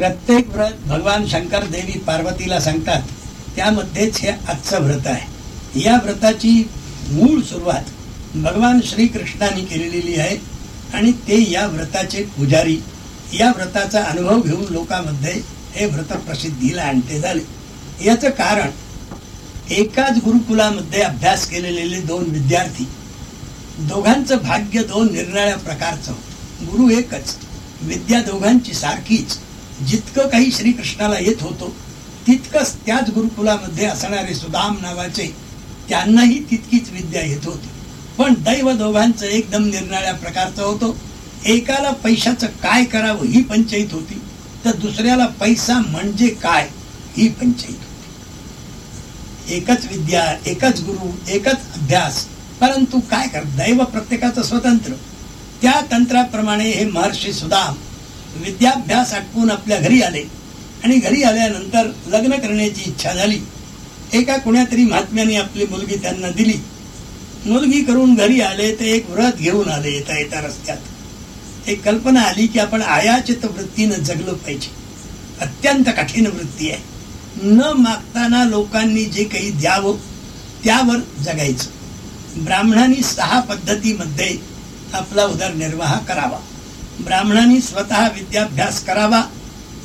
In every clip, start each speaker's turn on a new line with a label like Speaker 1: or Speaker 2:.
Speaker 1: प्रत्येक व्रत भगवान शंकर देवी पार्वतीला सांगतात त्यामध्येच हे आजचं व्रत आहे. या व्रताची मूळ सुरुवात भगवान श्रीकृष्णाने केलेली आहे आणि ते या व्रताचे पुजारी या व्रताचा अनुभव घेऊन लोकांमध्ये हे व्रत प्रसिद्धीला आणते झाले. याचं कारण एकाच गुरुकुलामध्ये अभ्यास केलेले दोन विद्यार्थी दोघांचं भाग्य दोन निरनिळ्या प्रकारचं गुरु एकच विद्या दोघांची सारखीच जितकं काही श्रीकृष्णाला येत होतो तितकंच त्याच गुरुकुलामध्ये असणारे सुदाम नावाचे त्यांनाही तितकीच विद्या येत होती. पण दैव दोघांचं एकदम निरनिळ्या प्रकारचं होतं. एकाला पैशाचं काय करावं ही पंचायत होती तर दुसऱ्याला पैसा म्हणजे काय ही पंचायत होती. एकच विद्या एकच गुरु एकच अभ्यास परंतु काय कर दैव प्रत्येकाचं स्वतंत्र. त्या तंत्राप्रमाणे हे महर्षी सुदाम विद्याभ्यास आटपून आपल्या घरी आले. आणि घरी आल्यानंतर लग्न करण्याची इच्छा झाली. एका कुण्यातरी महात्म्याने आपली मुलगी त्यांना दिली. मुलगी करून घरी आले तर एक व्रत घेऊन आले येता येता रस्त्यात. एक कल्पना आली की आपण आयाचित वृत्तीनं जगलो पाहिजे. अत्यंत कठीण वृत्ती आहे. न मागताना लोकांनी जे काही द्यावं त्यावर जगायचं. ब्राह्मणांनी सहा पद्धतीमध्ये आपला उदरनिर्वाह करावा. ब्राह्मणांनी स्वतः विद्याभ्यास करावा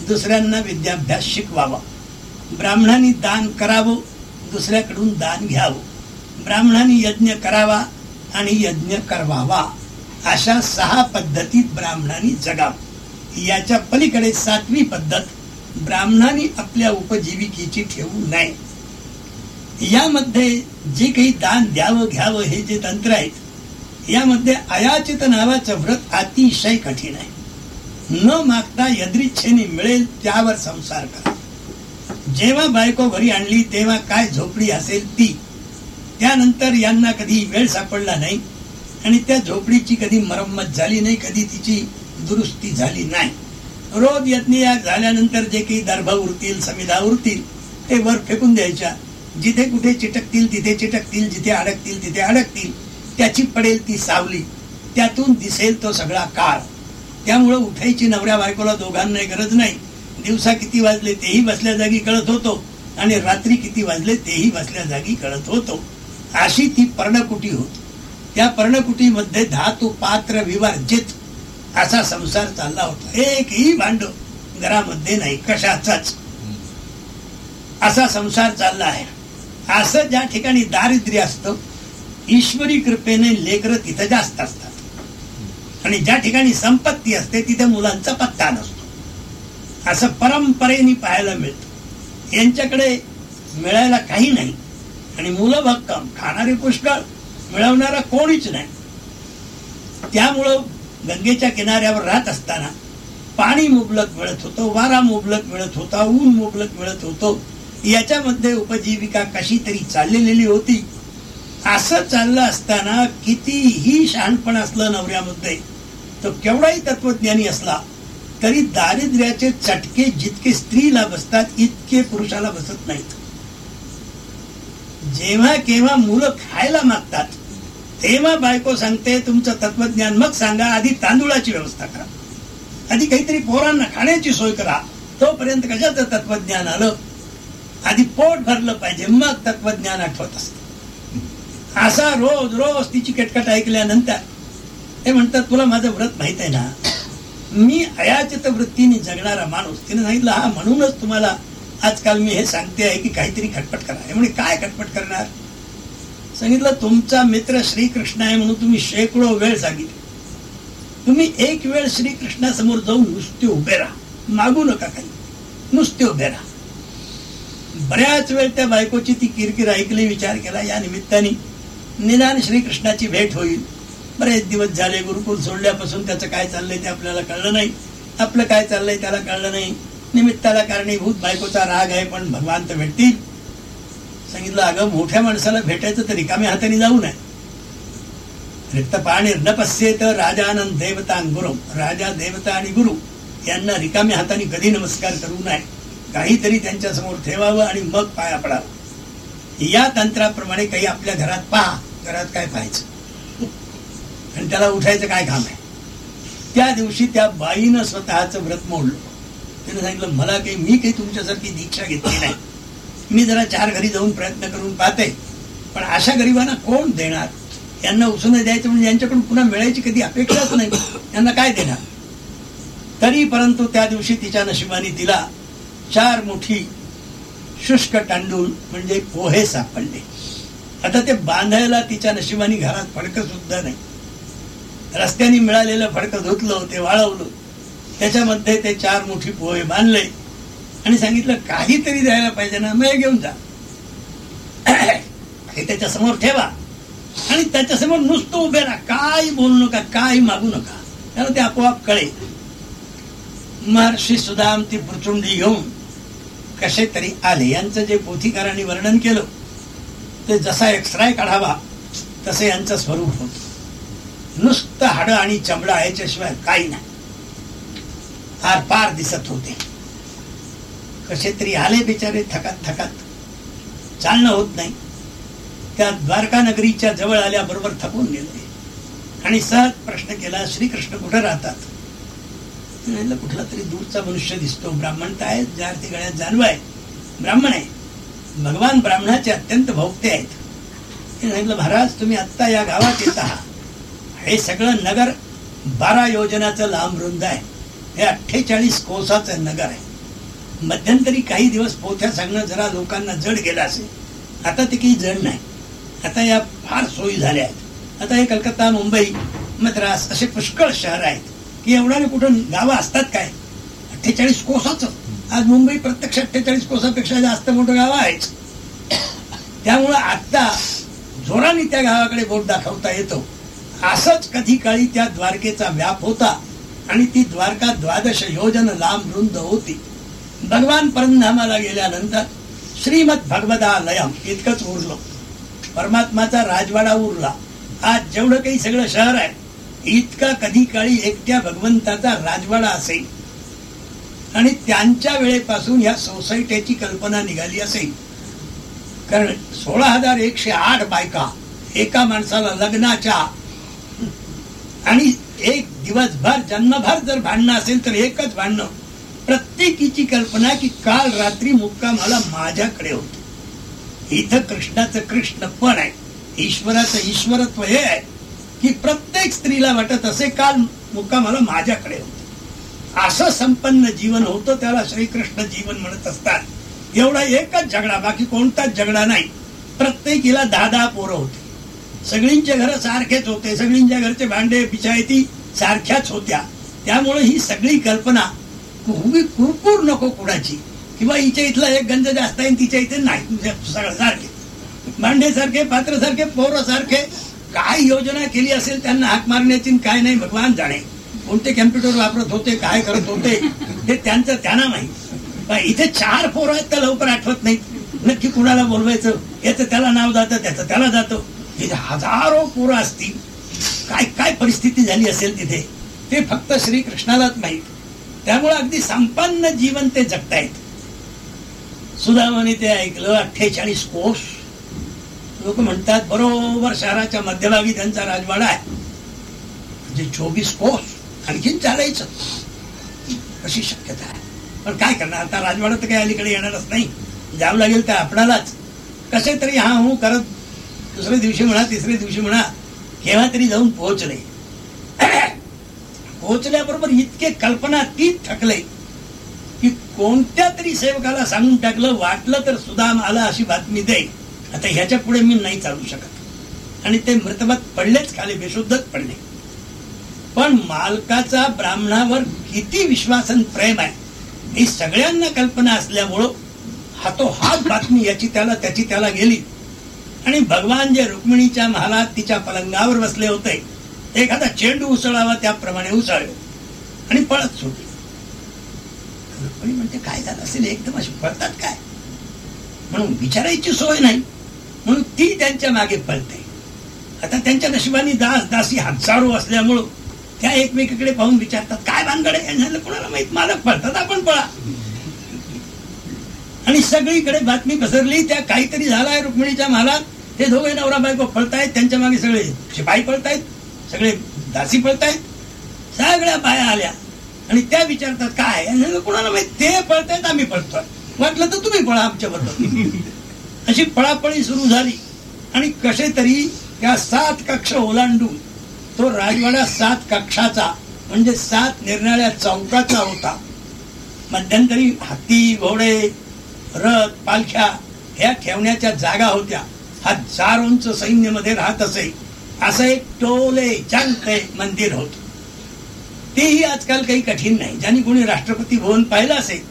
Speaker 1: दुसऱ्यांना विद्याभ्यास शिकवावा. ब्राह्मणांनी दान करावं दुसऱ्याकडून दान घ्यावं. ब्राह्मणांनी यज्ञ करावा आणि यज्ञ करवावा. अशा सहा पद्धतीत ब्राह्मणांनी जगावं. याच्या पलीकडे सातवी पद्धत ब्राह्मणांनी आपल्या उपजीविकेची ठेवू नये. यामध्ये जे काही दान द्यावं घ्यावं हे जे तंत्र आहेत यामध्ये अयाचित नावाचं व्रत अतिशय कठीण आहे. न मागता यदृच्छेने मिळेल त्यावर संसार करा. जेव्हा बायको घरी आणली तेव्हा काय झोपडी असेल ती. त्यानंतर यांना कधी वेळ सापडला नाही आणि त्या झोपडीची कधी मरम्मत झाली नाही कधी तिची दुरुस्ती झाली नाही. रोज यज्ञयाग झाल्यानंतर जे काही दर्भ उरतील समिधा उरतील ते वर फेकून द्यायच्या. जिथे कुठे चिटकतील तिथे चिटकतील जिथे अडकतील तिथे अडकतील. त्याची पडेल ती सावली. त्यातून दिसेल तो सगळा काळ. त्यामुळं उठायची नवऱ्या बायकोला दोघांनाही गरज नाही. दिवसा किती वाजले तेही बसल्या जागी कळत होतो. आणि रात्री किती वाजले तेही बसल्या जागी कळत होतो. अशी ती पर्णकुटी होती. त्या पर्णकुटीमध्ये धातू पात्र विवर्जित असा संसार चालला होता. एकही भांड घरामध्ये नाही कशाचाच. असा संसार चालला आहे. असं ज्या ठिकाणी दारिद्र्य असतं ईश्वरी कृपेने लेकर तिथं जास्त असतात. आणि ज्या ठिकाणी संपत्ती असते तिथे मुलांचा पत्ता नसतो. असं परंपरेने पाहायला मिळत. यांच्याकडे मिळायला काही नाही. आणि मुलं भक्कम. खाणारे पुष्कळ. मिळवणारा कोणीच नाही. त्यामुळं गंगेच्या किनाऱ्यावर राहत असताना पाणी मुबलक मिळत होतं वारा मुबलक मिळत होता ऊन मुबलक मिळत होतो. याच्यामध्ये उपजीविका कशी तरी चाललेली होती. असं चाललं असताना कितीही शहाणपण असलं नवऱ्यामध्ये तो केवढाही तत्वज्ञानी असला तरी दारिद्र्याचे चटके जितके स्त्रीला बसतात इतके पुरुषाला बसत नाहीत. जेव्हा केव्हा मुलं खायला मागतात तेव्हा बायको सांगते तुमचं तत्वज्ञान मग सांगा आधी तांदूळाची व्यवस्था करा. आधी काहीतरी पोरांना खाण्याची सोय करा. तोपर्यंत कशाचं तत्वज्ञान आलं? आधी पोट भरलं पाहिजे मग तत्वज्ञान आठवत असतं. असा रोज रोज तिची कटकट ऐकल्यानंतर ते म्हणतात तुला माझं व्रत माहीत आहे ना? मी अयाचित वृत्तीने जगणारा माणूस. तिने सांगितलं हा म्हणूनच तुम्हाला आजकाल मी हे सांगते आहे की काहीतरी खटपट करा. म्हणजे काय खटपट करणार? सांगितलं तुमचा मित्र श्रीकृष्ण आहे म्हणून तुम्ही शेकडो वेळ सांगितले. तुम्ही एक वेळ श्रीकृष्णासमोर जाऊन नुसते उभे राहा. मागू नका काही. नुसते उभे राहा. बऱ्याच वेळ त्या बायकोची ती किरकिर ऐकली विचार केला. या निमित्ताने निदान श्रीकृष्णाची भेट होईल. बरेच दिवस झाले गुरुकुल सोडल्यापासून त्याचं काय चाललंय ते आपल्याला कळलं नाही. आपलं काय चाललंय त्याला कळलं नाही. निमित्ताला कारणीभूत बायकोचा राग आहे पण भगवान तर भेटतील. सांगितलं अगं मोठ्या माणसाला भेटायचं तर रिकाम्या हाताने जाऊ नये. रिक्त पाणी न पश्येत राजानंद देवता गुरु. राजा देवता आणि गुरु यांना रिकाम्या हाताने कधी नमस्कार करू नये. काहीतरी त्यांच्यासमोर ठेवावं आणि मग पाया पडावं. या तंत्राप्रमाणे काही आपल्या घरात पहा. घरात काय पाहायचं? आणि त्याला उठायचं काय काम आहे? त्या दिवशी त्या बाईनं स्वतःच व्रत मोडलं. त्याने सांगितलं मला काही मी काही तुमच्यासारखी दीक्षा घेतली नाही. मी जरा चार घरी जाऊन प्रयत्न करून पाहते. पण अशा गरिबांना कोण देणार? यांना उसणं द्यायचं म्हणजे यांच्याकडून पुन्हा मिळायची कधी अपेक्षाच नाही. यांना काय देणार? तरी परंतु त्या दिवशी तिच्या नशिबाने तिला चार मोठी शुष्क तांदूळ म्हणजे पोहे सापडले. आता ते बांधायला तिच्या नशिबानी घरात फडकं सुद्धा नाही. रस्त्याने मिळालेलं फडकं धुतलं ते वाळवलं. त्याच्यामध्ये ते चार मोठी पोहे बांधले. आणि सांगितलं काहीतरी द्यायला पाहिजे ना मग घेऊन जा. हे त्याच्यासमोर ठेवा. आणि त्याच्यासमोर नुसतं उभे राहा. काय बोलू नका काय मागू नका. त्याला ते आपोआप कळे महर्षी सुदाम ती प्रचुंडी घेऊन कसे तरी आले. यांचं जे पोथीकारांनी वर्णन केलं ते जसा एक्सराय काढावा तसे यांचं स्वरूप होत. नुसतं हाडं आणि चमडा याच्याशिवाय काही नाही. आर पार दिसत होते. कसे तरी आले बिचारे थकात थकात. चालणं होत नाही. त्या द्वारका नगरीच्या जवळ आल्याबरोबर थकून गेले. आणि सहज प्रश्न केला श्रीकृष्ण कुठं राहतात? कुठला तरी दूरचा मनुष्य दिसतो. ब्राह्मण तर आहे ज्या ते गळ्यात जानव आहे. ब्राह्मण आहे. भगवान ब्राह्मणाचे अत्यंत भोगते आहेत. सांगितलं महाराज तुम्ही आत्ता या गावात येत आहात. हे सगळं नगर बारा योजनाचं लांब रुंद आहे. हे अठ्ठेचाळीस कोसाचं नगर आहे. मध्यंतरी काही दिवस पोथ्या सांगणं जरा लोकांना जड गेला असेल. आता ते काही जड नाही. आता या फार सोयी झाल्या आहेत. आता हे कलकत्ता मुंबई मद्रास असे पुष्कळ शहर आहेत की एवढ्याने कुठं गावं असतात काय? अठ्ठेचाळीस कोसाचं. आज मुंबई प्रत्यक्ष अठ्ठेचाळीस कोसापेक्षा जास्त मोठं गाव आहेच. त्यामुळं आत्ता जोराने त्या गावाकडे बोट दाखवता येतो. असंच कधी काळी त्या द्वारकेचा व्याप होता आणि ती द्वारका द्वादश योजन लांब रुंद होती. भगवान परंधामाला गेल्यानंतर श्रीमद भगवदालयम इतकंच उरलं. परमात्माचा राजवाडा उरला. आज जेवढं काही सगळं शहर आहे इतका कधी काळी एकट्या भगवंताचा राजवाडा असेल. आणि त्यांच्या वेळेपासून या सोसायटीची कल्पना निघाली असेल. कारण सोळा हजार एकशे आठ बायका एका माणसाला लग्नाच्या आणि एक दिवसभर जन्मभर जर भांडणं असेल तर एकच भांडणं. प्रत्येकीची कल्पना की काल रात्री मुक्का मला माझ्याकडे होत. इथं कृष्णाचं कृष्ण पण आहे. ईश्वराचं ईश्वरत्व हे आहे की प्रत्येक स्त्रीला वाटत असे काल मुक्कामाला माझ्याकडे होत. असं संपन्न जीवन होतं त्याला श्रीकृष्ण जीवन म्हणत असतात. एवढा एकच झगडा बाकी कोणताच झगडा नाही. प्रत्येकीला दहा दहा पोरं होते. सगळींचे घर सारखेच होते सगळींच्या घरचे भांडे पिछायती सारख्याच होत्या. त्यामुळे ही सगळी कल्पना उभी कुरकुर नको कुणाची. किंवा हिच्या इथला एक गंज जास्त आहे तिच्या इथे नाही सगळं सारखे. भांडे सारखे पात्र सारखे पोरं सारखे काय योजना केली असेल त्यांना हाक मारण्याची काय नाही भगवान जाणे. कोणते कॅम्प्युटर वापरत होते काय करत होते हे त्यांचं त्यांना माहिती. इथे चार पोरं आहेत त्या लवकर आठवत नाहीत. नक्की कुणाला बोलवायचं? याचं त्याला नाव जातं त्याचं त्याला जातं. तिथे हजारो पोरं असतील. काय काय परिस्थिती झाली असेल तिथे? ते फक्त श्रीकृष्णालाच माहीत. त्यामुळे अगदी संपन्न जीवन ते जगतायत. सुदामाने ते ऐकलं अठ्ठेचाळीस कोश. लोक म्हणतात बरोबर शहराच्या मध्यभागी त्यांचा राजवाडा आहे. म्हणजे चोवीस कोस आणखीन चालायचं. अशी शक्यता आहे. पण काय करणार? आता राजवाडा तर काही अलीकडे येणारच नाही. जावं लागेल तर आपणालाच. कसे तरी हा हो करत दुसऱ्या दिवशी म्हणा तिसऱ्या दिवशी म्हणा केव्हा तरी जाऊन पोहोचले. पोहोचल्याबरोबर इतके कल्पना ती थकले की कोणत्या तरी सेवकाला सांगून टाकलं वाटलं तर सुदाम आला अशी बातमी दे. आता ह्याच्या पुढे मी नाही चालू शकत. आणि ते मृतमत पडलेच खाली बेशुद्धच पडले. पण मालकाचा ब्राह्मणावर किती विश्वासन प्रेम आहे? ही सगळ्यांना कल्पना असल्यामुळं हातोहात बातमी याची त्याला त्याची त्याला गेली. आणि भगवान जे रुक्मिणीच्या महालात तिच्या पलंगावर बसले होते एखादा चेंडू उसळावा त्याप्रमाणे उसळले. आणि पळत सुटले. रुक्मिणी म्हणते काय झालं असेल? एकदम अशी पळतात काय? म्हणून विचारायची सोय नाही. म्हणून ती त्यांच्या मागे पळते. आता त्यांच्या नशिबाने दास दासी हजारो असल्यामुळं त्या एकमेकीकडे पाहून विचारतात काय भानगड आहे? कोणाला माहीत? मालक पळतात आपण पळा. आणि सगळीकडे बातमी पसरली त्या काहीतरी झालाय रुक्मिणीच्या महालात ते दोघे नवरा बायको पळतायत त्यांच्या मागे सगळे शिपाई पळतायत सगळे दासी पळतायत. सगळ्या बाया आल्या. आणि त्या विचारतात काय कोणाला माहीत? ते पळतायत आम्ही पळतोय. वाटलं तर तुम्ही पळा आमच्या बरोबर अशी पळापळी सुरू झाली. आणि कसे तरी त्या सात कक्ष ओलांडून तो राजवाडा सात कक्षाचा म्हणजे सात निर्णाऱ्या चौकाचा होता. मध्यंतरी हत्ती घोडे रथ पालख्या ह्या ठेवण्याच्या जागा होत्या. हजारोंच सैन्यमध्ये राहत असे. असं एक टोले चांगले मंदिर होत. तेही आजकाल काही कठीण नाही. ज्यांनी कोणी राष्ट्रपती भवन पाहिलं असेल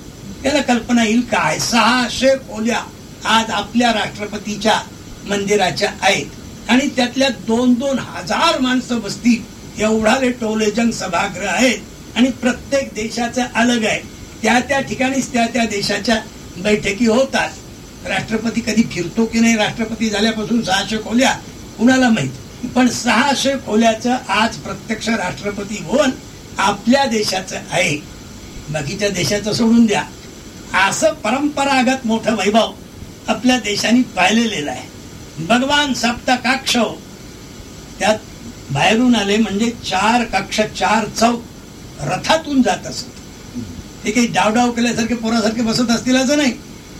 Speaker 1: त्याला कल्पना येईल काय? सहाशे खोल्या आज आपल्या राष्ट्रपतीच्या मंदिराच्या आहेत. आणि त्यातल्या दोन दोन हजार माणसं बसतील. एवढाले टोलेजन सभागृह आहेत आणि प्रत्येक देशाचं अलग आहे. त्या त्या ठिकाणीच त्या त्या देशाच्या बैठकी होतात. राष्ट्रपती कधी फिरतो की नाही राष्ट्रपती झाल्यापासून सहाशे खोल्या कुणाला माहीत? पण सहाशे खोल्याचं आज प्रत्यक्ष राष्ट्रपती भवन आपल्या देशाचं आहे. बाकीच्या देशाचं सोडून द्या. असं परंपरागत मोठं वैभव आपल्या देशाने पाहिलेलं आहे. भगवान सप्त कक्ष त्यात बाहेरून आले म्हणजे चार कक्ष चार चौक रथातून जात असत. ते काही डावडाव केल्यासारखे पोरासारखे बसत असतील असं नाही.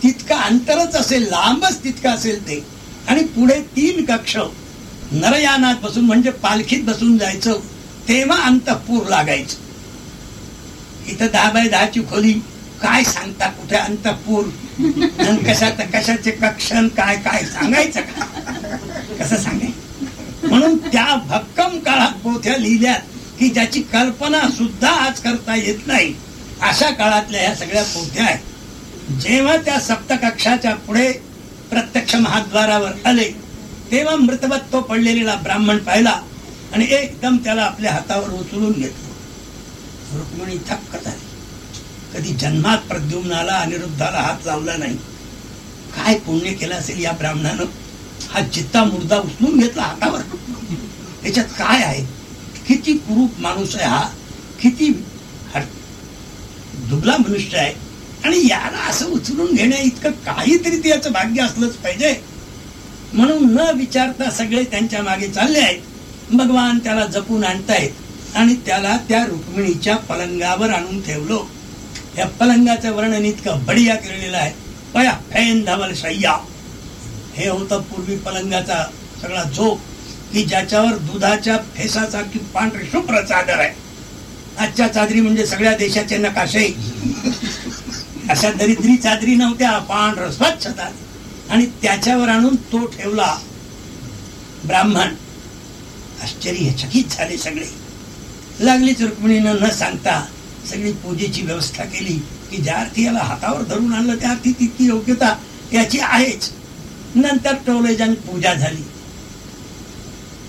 Speaker 1: तितकं अंतरच असेल लांबच तितकं असेल ते. आणि पुढे तीन कक्ष नरयानात बसून म्हणजे पालखीत बसून जायचं तेव्हा अंतपूर लागायचं. इथं दहा बाय दहाची खोली काय सांगता कुठे अंतपूर? कशात कशाचे कक्षण काय काय सांगायचं का? कसं सांगाय म्हणून त्या भक्कम काळात पोथ्या लिहिल्यात की ज्याची कल्पना सुद्धा आज करता येत नाही अशा काळातल्या ह्या सगळ्या पोथ्या आहेत. जेव्हा त्या सप्तकक्षाच्या पुढे प्रत्यक्ष महाद्वारावर आले तेव्हा मृतवत तो पडलेला ब्राह्मण पाहिला आणि एकदम त्याला आपल्या हातावर उचलून घेतलं. रुक्मिणी थक्क झाली. कधी जन्मात प्रद्युम्नाला अनिरुद्धाला हात लावला नाही. काय पुण्य केलं असेल या ब्राह्मणानं? हा चित्ता मुर्दा उचलून घेतला हातावर. त्याच्यात काय आहे? किती कुरूप माणूस आहे हा? किती दुबला मनुष्य आहे? आणि याला असं उचलून घेण्या इतकं काहीतरी त्याचं भाग्य असलंच पाहिजे. म्हणून न विचारता सगळे त्यांच्या मागे चालले आहेत. भगवान त्याला जपून आणतायत. आणि त्याला त्या रुक्मिणीच्या पलंगावर आणून ठेवलो. या पलंगाचं वर्णन इतकं बढिया केलेलं आहे. पया फैन धमल शय्या. हे होतं पूर्वी पलंगाचा सगळा झोप की ज्याच्यावर दुधाच्या फेसासारखी पांढरी शुभ्र चादर आहे. आजच्या चादरी म्हणजे सगळ्या देशाचे नकाशे. अशा दरिद्री चादरी नव्हत्या पांढर स्वच्छता आणि त्याच्यावर आणून तो ठेवला. ब्राह्मण आश्चर्यचकित झाले सगळे. लागलीच रुक्मिणीनं न सांगता सगळी पूजेची व्यवस्था केली की ज्या अर्थी याला हातावर धरून आणलं त्या अर्थी तितकी योग्यता याची आहेच. नंतर टोलेजन पूजा झाली.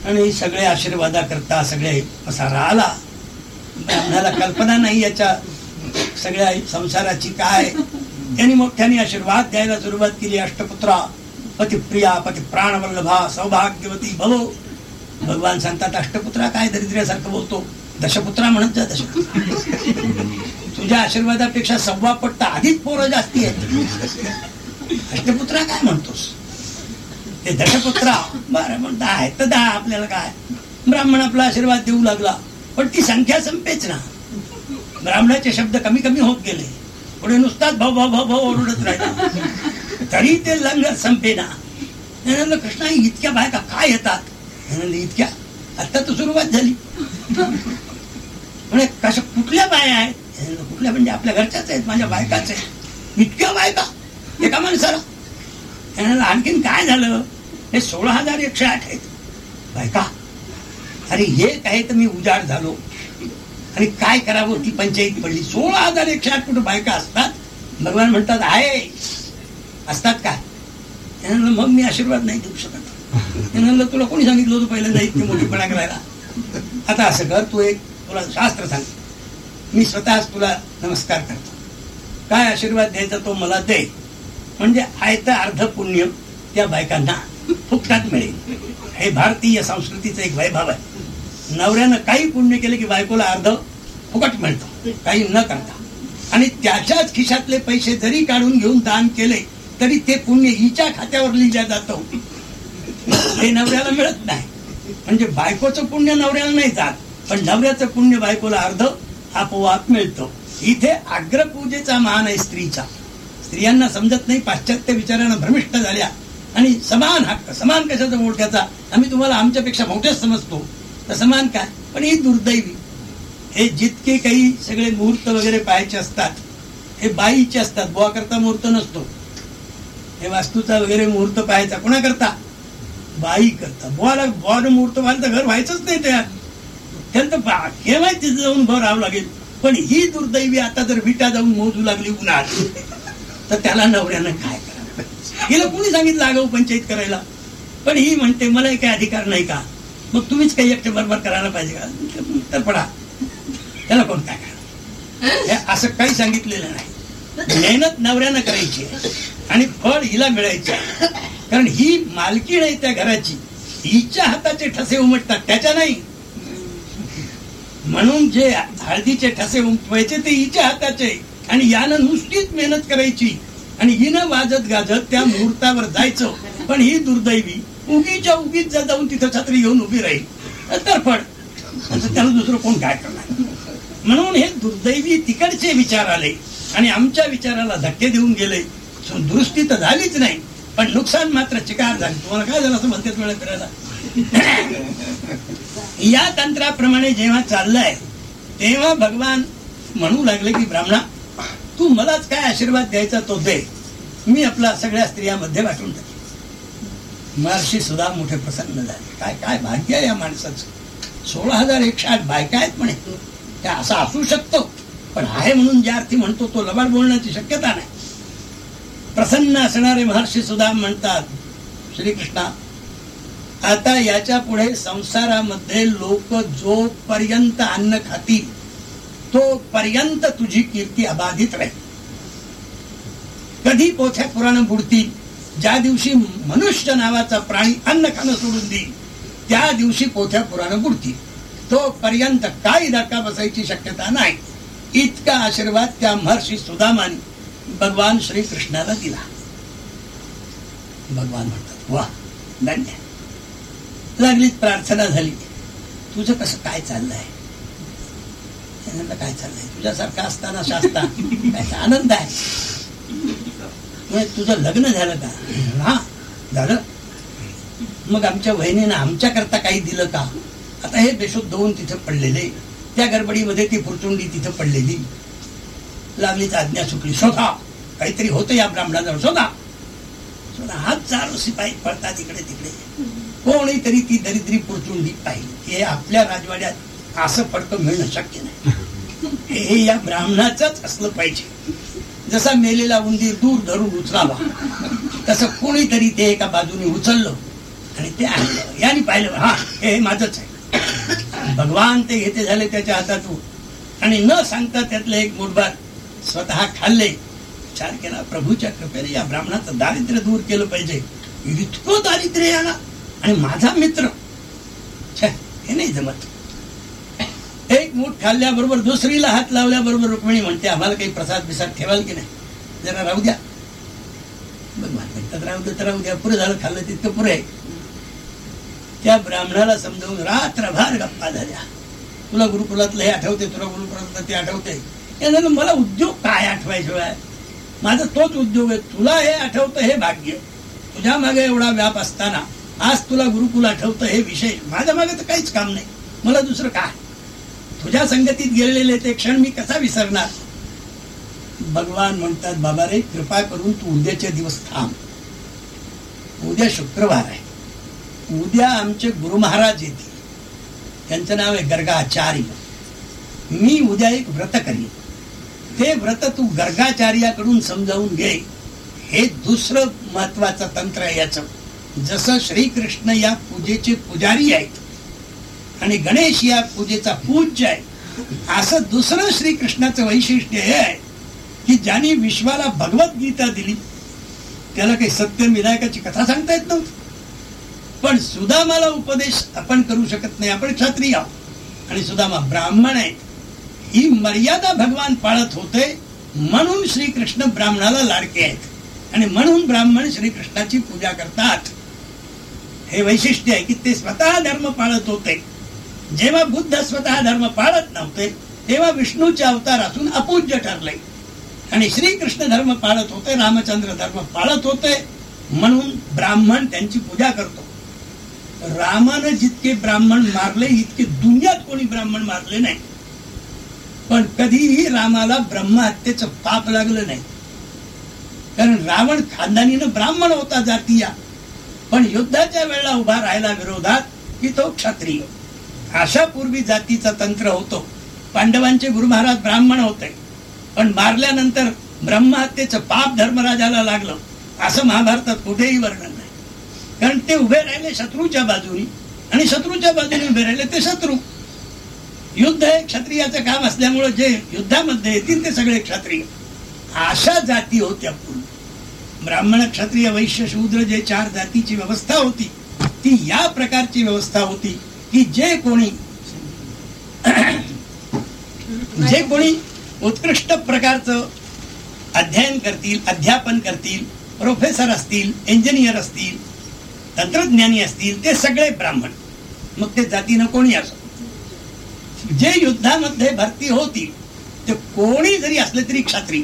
Speaker 1: आणि सगळे आशीर्वादा करता सगळे पसारा आला. ब्राह्मणाला कल्पना नाही याच्या सगळ्या संसाराची काय. त्यांनी मोठ्याने आशीर्वाद द्यायला सुरुवात केली. अष्टपुत्रा पतिप्रिया पती प्राणवल्लभा सौभाग्यवती भलो. भगवान सांगतात अष्टपुत्रा काय दरिद्र्यासारखं बोलतो? दशपुत्रा म्हणत जा दश तुझ्या आशीर्वादापेक्षा सव्वा पट्टा आधीच पोरं जास्ती आहेत. अष्टपुत्रा काय म्हणतोस? ते दशपुत्रा बरं म्हणता आहे तर दहा आपल्याला काय? ब्राह्मण आपला आशीर्वाद देऊ लागला पण ती संख्या संपेच ना. ब्राह्मणाचे शब्द कमी कमी होत गेले. पुढे नुसताच भाऊ भाऊ भाऊ भाऊ ओरडत राहिला. तरी ते लंगर संपे ना कृष्णा इतक्या बायका काय येतात? इतक्या? आता तर सुरुवात झाली. म्हणजे कशा कुठल्या बाया आहेत? कुठल्या म्हणजे आपल्या घरच्याच आहेत माझ्या बायकाच आहेत. इतक्या बायका एका माणसाला. आणखीन काय झालं? हे सोळा हजार एकशे आठ आहेत. बायका अरे हे काय तर मी उजाड झालो. आणि काय करावं ती पंचायत पडली? सोळा हजार एकशे आठ कुठं बायका असतात? भगवान म्हणतात आहे. असतात काय मग मी आशीर्वाद नाही देऊ शकत. तुला कोणी सांगितलं होतं पहिल्यांदा इतकी मोठीपणा करायला? आता असं कर तू एक तुला शास्त्र सांग. मी स्वतःच तुला नमस्कार करतो. काय आशीर्वाद द्यायचा तो मला दे. म्हणजे आयत अर्ध पुण्य त्या बायकांना फुकटात मिळेल. हे भारतीय संस्कृतीचं एक वैभव आहे. नवऱ्यानं काही पुण्य केले की बायकोला अर्ध फुकट मिळतो. काही न करता. आणि त्याच्याच खिशातले पैसे जरी काढून घेऊन दान केले तरी ते पुण्य हिच्या खात्यावर लिहिल्या जातं. हे नवऱ्याला मिळत नाही. म्हणजे बायकोचं पुण्य नवऱ्याला नाही जात. पण नवऱ्याचं पुण्य बायकोला अर्ध आपोआप मिळतो. इथे अग्रपूजेचा मान आहे स्त्रीचा. स्त्रियांना समजत नाही पाश्चात्य विचारानं भ्रमिष्ट झाल्या. आणि समान हक्क समान कशाचा मोठ्याचा आम्ही तुम्हाला आमच्यापेक्षा मोठेच समजतो. तर समान काय? पण ही दुर्दैवी. हे जितके काही सगळे मुहूर्त वगैरे पाहायचे असतात हे बाईचे असतात बुवा करता मुहूर्त नसतो. हे वास्तूचा वगैरे मुहूर्त पाहायचा कोणाकरता? बाई करता बुवाला बुवानं मुहूर्त पाहिलं तर घर व्हायचंच नाही त्या त्यांना केव्हा तिथे जाऊन भर राहावं लागेल? पण ही दुर्दैवी आता जर विटा जाऊन मोजू लागली उन्हात तर त्याला नवऱ्यानं काय करावं हिला कुणी सांगितलं आगाऊ पंचायत करायला? पण ही म्हणते मला काही अधिकार नाही का? मग तुम्हीच काही एकटे बरोबर करायला पाहिजे का? तर पडा. त्याला कोण काय करा असं काही सांगितलेलं नाही. मेहनत नवऱ्यानं करायची आहे. आणि फळ हिला मिळायचं कारण ही मालकी नाही त्या घराची. हिच्या हाताचे ठसे उमटतात. त्याच्या नाही. म्हणून जे हळदीचे ठसे उमटवायचे ते हिच्या हाताचे. आणि यानं नुसतीच मेहनत करायची. आणि हिनं वाजत गाजत त्या मुहूर्तावर जायचं. पण ही दुर्दैवी उगीच्या उगीच जर जाऊन तिथं छत्री घेऊन उभी राहील. तर पण त्याला दुसरं कोण काय करणार? म्हणून हे दुर्दैवी तिकडचे विचार आले. आणि आमच्या विचाराला धक्के देऊन गेले. दुरुस्ती तर झालीच नाही. पण नुकसान मात्र चिकार झाली. तुम्हाला काय झालं असं म्हणतात वेळा फिरायला? या तंत्राप्रमाणे जेव्हा चाललंय तेव्हा भगवान म्हणू लागले की ब्राह्मणा तू मलाच काय आशीर्वाद द्यायचा तो दे. मी आपला सगळ्या स्त्रियामध्ये वाटून टाकेन. महर्षी सुद्धा मोठे प्रसन्न झाले. काय काय भाग्य आहे या माणसाचं? सोळा हजार एकशे आठ बायका आहेत म्हणे. त्या असा असू शकतो पण आहे म्हणून ज्या अर्थी म्हणतो तो लबाड बोलण्याची शक्यता नाही. प्रसन्न असणारे महर्षी सुद्धा म्हणतात श्रीकृष्णा आता याच्यापुढे संसारामध्ये लोक जोपर्यंत अन्न खातील तोपर्यंत तुझी कीर्ती अबाधित राहील. कधी पोथ्या पुराण बुडतील ज्या दिवशी मनुष्य नावाचा प्राणी अन्न खाणं सोडून देईल त्या दिवशी पोथ्या पुराण बुडतील. तोपर्यंत काही धक्का बसायची शक्यता नाही. इतका आशीर्वाद त्या महर्षी सुदामाने भगवान श्रीकृष्णाला दिला. भगवान म्हणतात वा धन्य. लागलीच प्रार्थना झाली. तुझं कसं काय चाललंय? काय चाललंय? तुझ्यासारखा असताना शास्ता काय आनंद आहे. म्हणजे तुझं लग्न झालं का? हा झालं. मग आमच्या वहिनीनं आमच्याकरता काही दिलं का? आता हे बेशुद्ध दोन तिथं पडलेले. त्या गडबडीमध्ये ती पुरचुंडी तिथं पडलेली. लागलीच आज्ञा सुटली शोधा. काहीतरी होतं या ब्राह्मणाजवळ. शोधा. शोधा. हात चार शिपाई पडतात इकडे तिकडे. कोणीतरी ती दरिद्री पुरचुंडी पाहिजे हे आपल्या राजवाड्यात असं पडकं मिळणं शक्य नाही. हे या ब्राह्मणाचंच असलं पाहिजे. जसा मेलेला उंदीर दूर धरून उचलावा तसं कोणीतरी ते एका बाजूने उचललं आणि ते आणलं. याने पाहिलं हा हे माझच आहे. भगवान ते घेते झाले त्याच्या हातातून. आणि न सांगता त्यातलं एक मुठभार स्वतः खाल्ले. विचार केला प्रभूच्या कृपेने या ब्राह्मणाचं दारिद्र्य दूर केलं पाहिजे. इतकं दारिद्र्य याला आणि माझा मित्र. हे नाही जमत. एक मूठ खाल्ल्याबरोबर दुसरीला हात लावल्याबरोबर रुक्मिणी म्हणते आम्हाला काही प्रसाद बिसाद ठेवाल की नाही? जरा राहू द्या. म्हणतात राहू द्या तर राहू द्या. पुरं झालं खाल्लं तितकं पुरे आहे. त्या ब्राह्मणाला समजावून रात्रभर गप्पा झाल्या. तुला गुरुकुलातलं हे आठवते तुला गुरुकुलातलं ते आठवते यानं मला उद्योग काय आठवायशिवाय माझा तोच उद्योग आहे. तुला हे आठवतं हे भाग्य. तुझ्या मागे एवढा व्याप असताना आज तुला गुरुकुल आठवतं हे विशेष माझ्या मागे तर काहीच काम नाही. मला दुसरं काय? तुझ्या संगतीत गेलेले ते क्षण मी कसा विसरणार? भगवान म्हणतात बाबा रे कृपा करून तू उद्याचे दिवस थांब. उद्या शुक्रवार आहे. उद्या आमचे गुरु महाराज येतील. त्यांचं नाव आहे गर्गाचार्य. मी उद्या एक व्रत करीन. ते व्रत तू गर्गाचार्याकडून समजावून घे. हे दुसरं महत्वाचं तंत्र आहे याचं. जसं श्रीकृष्ण या पूजेचे पुजारी आहेत आणि गणेश या पूजेचा पूज्य आहे असं दुसरं श्रीकृष्णाचं वैशिष्ट्य हे आहे की ज्याने विश्वाला भगवद्गीता दिली त्याला काही सत्य विनायकाची कथा सांगता येत नव्हती. पण सुदामाला उपदेश आपण करू शकत नाही आपण क्षत्रिय आहोत. आणि सुदामा ब्राह्मण आहे. ही मर्यादा भगवान पाळत होते म्हणून श्रीकृष्ण ब्राह्मणाला लाडके आहेत. आणि म्हणून ब्राह्मण श्रीकृष्णाची पूजा करतात. हे वैशिष्ट्य आहे की ते स्वतः धर्म पाळत होते. जेव्हा बुद्ध स्वतः धर्म पाळत नव्हते तेव्हा विष्णूचे अवतार असून अपूज्य ठरले. आणि श्रीकृष्ण धर्म पाळत होते रामचंद्र धर्म पाळत होते म्हणून ब्राह्मण त्यांची पूजा करतो. रामानं जितके ब्राह्मण मारले इतके दुनियात कोणी ब्राह्मण मारले नाही. पण कधीही रामाला ब्रह्महत्येचं पाप लागलं नाही. कारण रावण खानदानीनं ब्राह्मण होता जातीया. पण युद्धाच्या वेळेला उभा राहिला विरोधात की तो क्षत्रिय. अशा पूर्वी जातीचा तंत्र होतो. पांडवांचे गुरु महाराज ब्राह्मण होते. पण मारल्यानंतर ब्रह्महत्येचं पाप धर्मराजाला लागलं. असं महाभारतात कुठेही वर्णन नाही. कारण ते उभे राहिले शत्रूच्या बाजूनी आणि शत्रूच्या बाजूने उभे राहिले ते शत्रू. युद्ध हे क्षत्रियाचं काम असल्यामुळे जे युद्धामध्ये येतील ते सगळे क्षत्रिय. अशा जाती होत्या पूर्वी. ब्राह्मण क्षत्रिय वैश्य शूद्र जे चार जातीची व्यवस्था होती ती या प्रकारची व्यवस्था होती की जे कोणी जे कोणी उत्कृष्ट प्रकारचं अध्ययन करतील अध्यापन करतील प्रोफेसर असतील इंजिनियर असतील तंत्रज्ञानी असतील ते सगळे ब्राह्मण. मग ते जातीनं कोणी असो. जे युद्धामध्ये भरती होतील ते कोणी जरी असले तरी क्षत्रिय.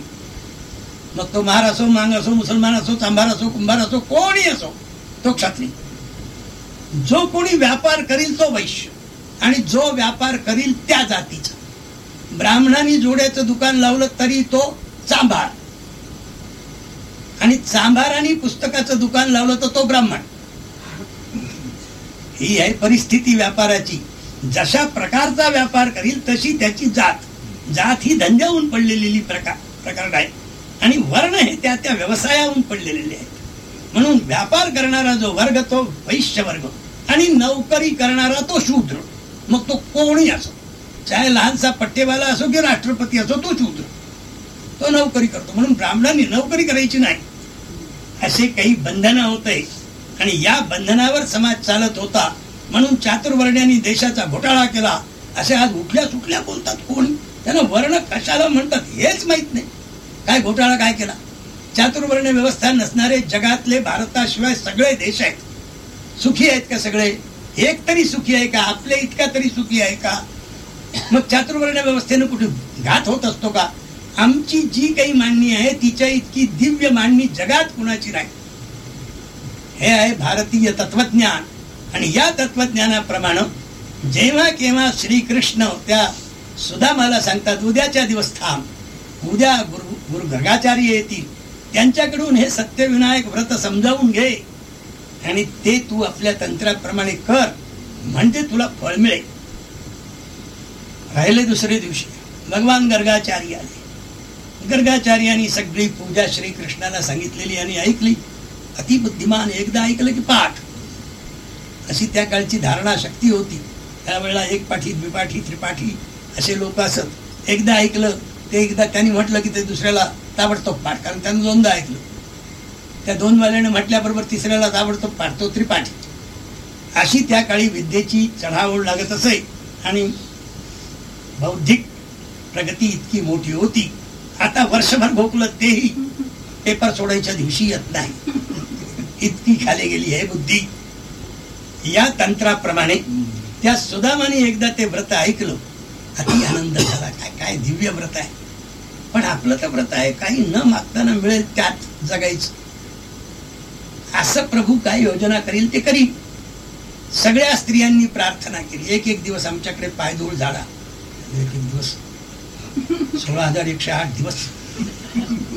Speaker 1: मग तो महार असो मांग असो मुसलमान असो चांभार असो कुंभार असो कोणी असो तो क्षत्रिय जो कोणी व्यापार करील तो वैश्य. आणि जो व्यापार करील त्या जातीचा. ब्राह्मणांनी जोड्याचं दुकान लावलं तरी तो चांभार. आणि चांभाराने पुस्तकाचं दुकान लावलं तर तो ब्राह्मण. ही आहे परिस्थिती व्यापाराची. जशा प्रकारचा व्यापार करील तशी त्याची जात. जात ही धंद्याहून पडलेली प्रकार प्रकार आहे. आणि वर्ण हे त्या त्या व्यवसायाहून पडलेले आहेत. म्हणून व्यापार करणारा जो वर्ग तो वैश्य वर्ग आणि नोकरी करणारा तो शूद्र. मग तो कोणी असो? चाहे लहानसा पट्टेवाला असो की राष्ट्रपती असो तो शूद्र. तो नोकरी करतो. म्हणून ब्राह्मणांनी नोकरी करायची नाही. असे काही बंधनं होते आणि या बंधनावर समाज चालत होता. म्हणून चातुर्वर्ण्यांनी देशाचा घोटाळा केला. असे आज उठल्या सुटल्या बोलतात कोणी? त्यांना वर्ण कशाला म्हणतात हेच माहीत नाही. काय घोटाळा काय केला? चातुर्वर्ण व्यवस्था नसणारे जगातले भारताशिवाय सगळे देश आहेत. सुखी आहेत का सगळे? एक तरी सुखी आहे का? आपले इतका तरी सुखी आहे का? मग चातुर्वर्ण व्यवस्थेनं कुठे घात होत असतो का? आमची जी काही मांडणी आहे तिच्या इतकी दिव्य मांडणी जगात कुणाची नाही. हे आहे भारतीय तत्वज्ञान. आणि या तत्वज्ञानाप्रमाणे जेव्हा केव्हा श्रीकृष्ण त्या सुदामाला सांगतात उद्याच्या दिवस थांब. उद्या गुरु गुरु गर्गाचार्य येतील. त्यांच्याकडून हे सत्यविनायक व्रत समजावून घे. आणि ते तू आपल्या तंत्राप्रमाणे कर म्हणजे तुला फळ मिळेल. राहिले दुसरे दिवशी भगवान गर्गाचार्य आले. गर्गाचार्यांनी सगळी पूजा श्रीकृष्णाला सांगितलेली आणि ऐकली. अतिबुद्धिमान एकदा ऐकलं की पाठ. अशी त्या काळची धारणा शक्ती होती. त्यावेळेला एक पाठी द्विपाठी त्रिपाठी असे लोक असत. एकदा ऐकलं ते एकदा त्यांनी म्हटलं की ते दुसऱ्याला ताबडतोब पाठ कारण त्यानं दोनदा ऐकलं. त्या दोन वाल्याने म्हटल्याबरोबर तिसऱ्याला ताबडतोब पाठतो त्रिपाठी. अशी त्या काळी विद्येची चढावळ लागत असे आणि बौद्धिक प्रगती इतकी मोठी होती. आता वर्षभर भोकलं तेही पेपर सोडायच्या दिवशी येत नाही. इतकी खाली गेली आहे बुद्धी. या तंत्राप्रमाणे त्या सुदामाने एकदा ते व्रत ऐकलं. अति आनंद झाला. काय काय दिव्य व्रत आहे? पण आपलं तर व्रत आहे. काही न मागताना मिळेल त्यात जगायचं. असं प्रभू काय योजना करील ते करील. सगळ्या स्त्रियांनी प्रार्थना केली. एक एक दिवस आमच्याकडे पायदूळ झाला एक एक दिवस. सोळा हजार एकशे आठ दिवस.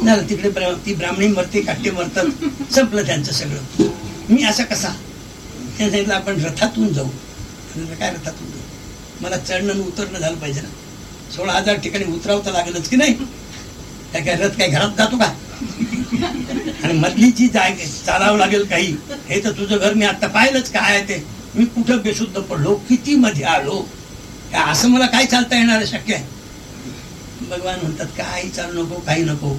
Speaker 1: झालं तिकडे ती ब्राह्मणी मरते काट्य मरतात. संपलं त्यांचं सगळं. मी असं कसा? त्या आपण रथातून जाऊ. काय रथातून? मला चढणं आणि उतरणं झालं पाहिजे ना. सोळा हजार ठिकाणी उतरावं तर लागेलच की नाही? त्या काय रथ काय घरात जातो का? आणि मधली जी जाय चालावं लागेल काही हे तर तुझं घर मी आता पाहिलंच काय आहे ते. मी कुठं बेशुद्ध पडलो? किती मध्ये आलो? काय असं मला काय चालता येणार शक्य आहे? भगवान म्हणतात काही चालू नको काही नको.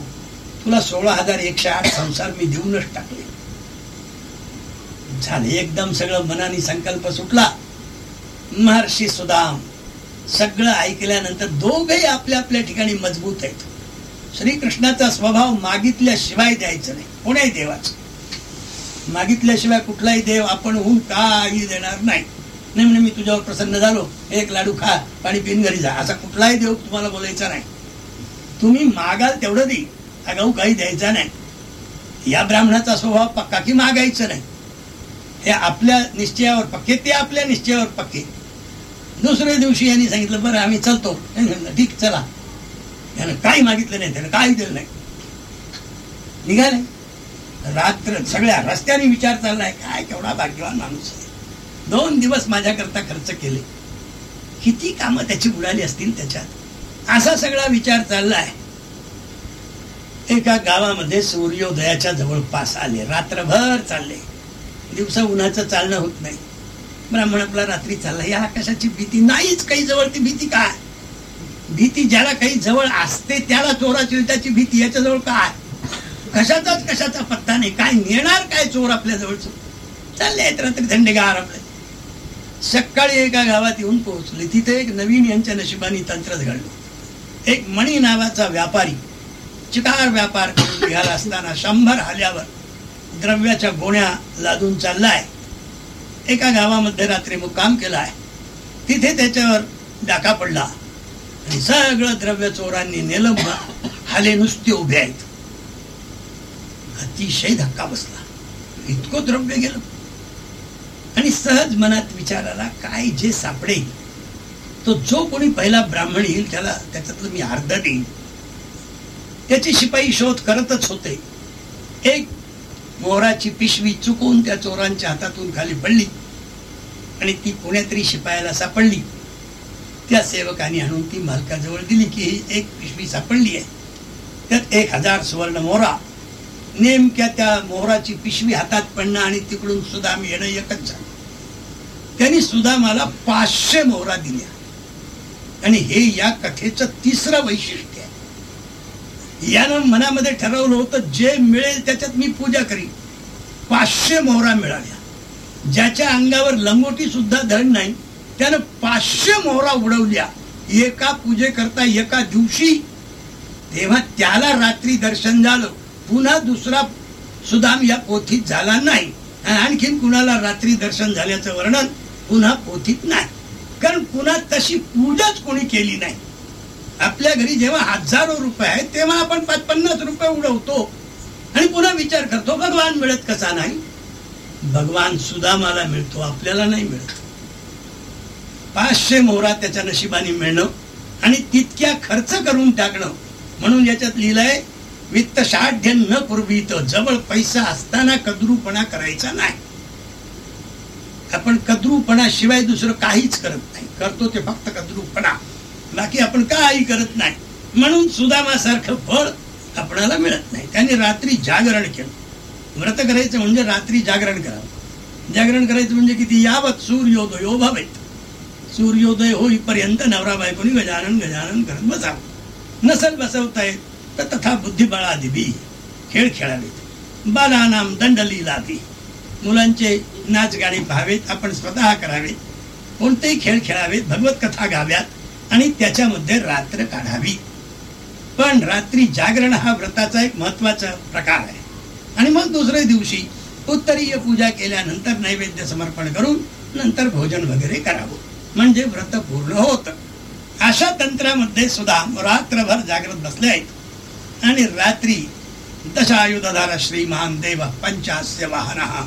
Speaker 1: तुला सोळा हजार एकशे आठ संसार मी देऊनच टाकले. झाले. एकदम सगळं मनाने संकल्प सुटला. महर्षी सुदाम सगळं ऐकल्यानंतर दोघही आपल्या आपल्या ठिकाणी मजबूत आहेत. श्रीकृष्णाचा स्वभाव मागितल्याशिवाय द्यायचं नाही. कोणाही देवाचं. मागितल्याशिवाय कुठलाही देव आपण होऊन काही देणार नाही. नाही म्हणे मी तुझ्यावर प्रसन्न झालो. एक लाडू खा पाणी पिन घरी जा. असा कुठलाही देव तुम्हाला बोलायचा नाही. तुम्ही मागाल तेवढं दे. अगाऊ काही द्यायचा नाही. या ब्राह्मणाचा स्वभाव पक्का की मागायचं नाही. हे आपल्या निश्चयावर पक्के ते आपल्या निश्चयावर पक्के. दुसऱ्या दिवशी यांनी सांगितलं बरं आम्ही चलतो. ठीक चला. यानं काही मागितलं नाही त्यानं काही दिलं नाही. निघाले. रात्र सगळ्या रस्त्याने विचार चाललाय काय केवढा भाग्यवान माणूस आहे. दोन दिवस माझ्याकरता खर्च केले. किती कामं त्याची उडाली असतील त्याच्यात. असा सगळा विचार चाललाय. एका गावामध्ये सूर्योदयाच्या जवळपास आले. रात्रभर चालले. दिवसा उन्हाचं चालणं होत नाही. ब्राह्मण आपला रात्री चालला या आकाशाची भीती नाहीच. काही जवळ ती भीती काय? भीती ज्याला काही जवळ असते त्याला चोराची त्याची भीती याच्याजवळ काय? कशाचाच कशाचा पत्ता नाही. काय नेणार काय चोर आपल्या जवळच? चालले आहेत रात्री थंडेगार आपले. सकाळी एका गावात येऊन पोहोचले. तिथे एक नवीन यांच्या नशिबाने तंत्रच घडलं. एक मणी नावाचा व्यापारी चिकार व्यापार करून निघाला असताना शंभर आल्यावर द्रव्याच्या गोण्या लादून चाललाय. एका गावामध्ये रात्री मुक्काम केलाय. तिथे त्याच्यावर डाका पडला. आणि सगळं द्रव्य चोरांनी नेलं हाले नुसते उभे आहेत. अतिशय धक्का बसला. इतकं द्रव्य गेलं. आणि सहज मनात विचाराला काय जे सापडेल. तो जो कोणी पहिला ब्राह्मण येईल त्याला त्याच्यातलं मी अर्ध देईल त्याची शिपाई शोध करतच होते. एक मोहराची पिशवी चुकून त्या चोरांच्या हातातून खाली पडली आणि ती कोण्यातरी शिपायाला सापडली. त्या सेवकाने आणून ती मालकाजवळ दिली की ही एक पिशवी सापडली आहे. त्यात एक हजार सुवर्ण मोहरा. नेमक्या त्या मोहराची पिशवी हातात पडणं आणि तिकडून सुदाम येणं एकच झालं. त्यांनी सुदामाला पाचशे मोहरा दिल्या. आणि हे या कथेचं तिसरं वैशिष्ट्य. यानं मनामध्ये ठरवलं होतं जे मिळेल त्याच्यात मी पूजा करीन. पाचशे मोहरा मिळाल्या. ज्याच्या अंगावर लंगोटी सुद्धा धड नाही त्यानं पाचशे मोहरा उडवल्या. एका पूजेकरता एका दिवशी तेव्हा त्याला रात्री दर्शन झालं. पुन्हा दुसरा सुदाम या पोथीत झाला नाही. आणखीन कुणाला रात्री दर्शन झाल्याचं वर्णन पुन्हा पोथीत नाही. कारण पुन्हा तशी पूजाच कोणी केली नाही. आपल्या घरी जेव्हा हजारो रुपये आहेत तेव्हा आपण पाच पन्नास रुपये उडवतो. आणि पुन्हा विचार करतो भगवान मिळत कसा नाही? भगवान सुदामाला मिळतो आपल्याला नाही मिळत. पाचशे मोहरा त्याच्या नशिबाने मिळणं आणि तितक्या खर्च करून टाकणं. म्हणून याच्यात लिहिलंय वित्त साध्य न पूर्वीत जवळ पैसा असताना कद्रूपणा करायचा नाही. आपण कद्रूपणा शिवाय दुसरं काहीच करत नाही. करतो ते फक्त कद्रूपणा. बाकी आपण काही करत नाही. म्हणून सुदामासारखं फळ आपणाला मिळत नाही. त्याने रात्री जागरण केलं. व्रत करायचं म्हणजे रात्री जागरण करावं जागरण करायचं म्हणजे किती? यावत सूर्योदयो भवेत सूर्योदय होईपर्यंत नवरा बायकोनी गजानन गजानन करत बसावं. नसल बसवता येत तर तथा बुद्धिबळादिबी खेळ खेळावेत. बालानाम दंडलीलादी मुलांचे नाच गाणे पाहावेत आपण स्वतः करावेत. कोणतेही खेळ खेळावेत भगवत कथा गाव्यात. आणि त्याच्यामध्ये रात्र काढावी. पण रात्री जागरण हा व्रताचा एक महत्त्वाचा प्रकार आहे. आणि मग दुसऱ्या दिवशी उत्तरीय पूजा केल्यानंतर नैवेद्य समर्पण करून नंतर भोजन वगैरे करावं. म्हणजे व्रत पूर्ण होत. अशा तंत्रामध्ये सुद्धा रात्रभर जागृत बसले आहेत. आणि रात्री दशायुधधारा श्री देव पंचास्य वाहन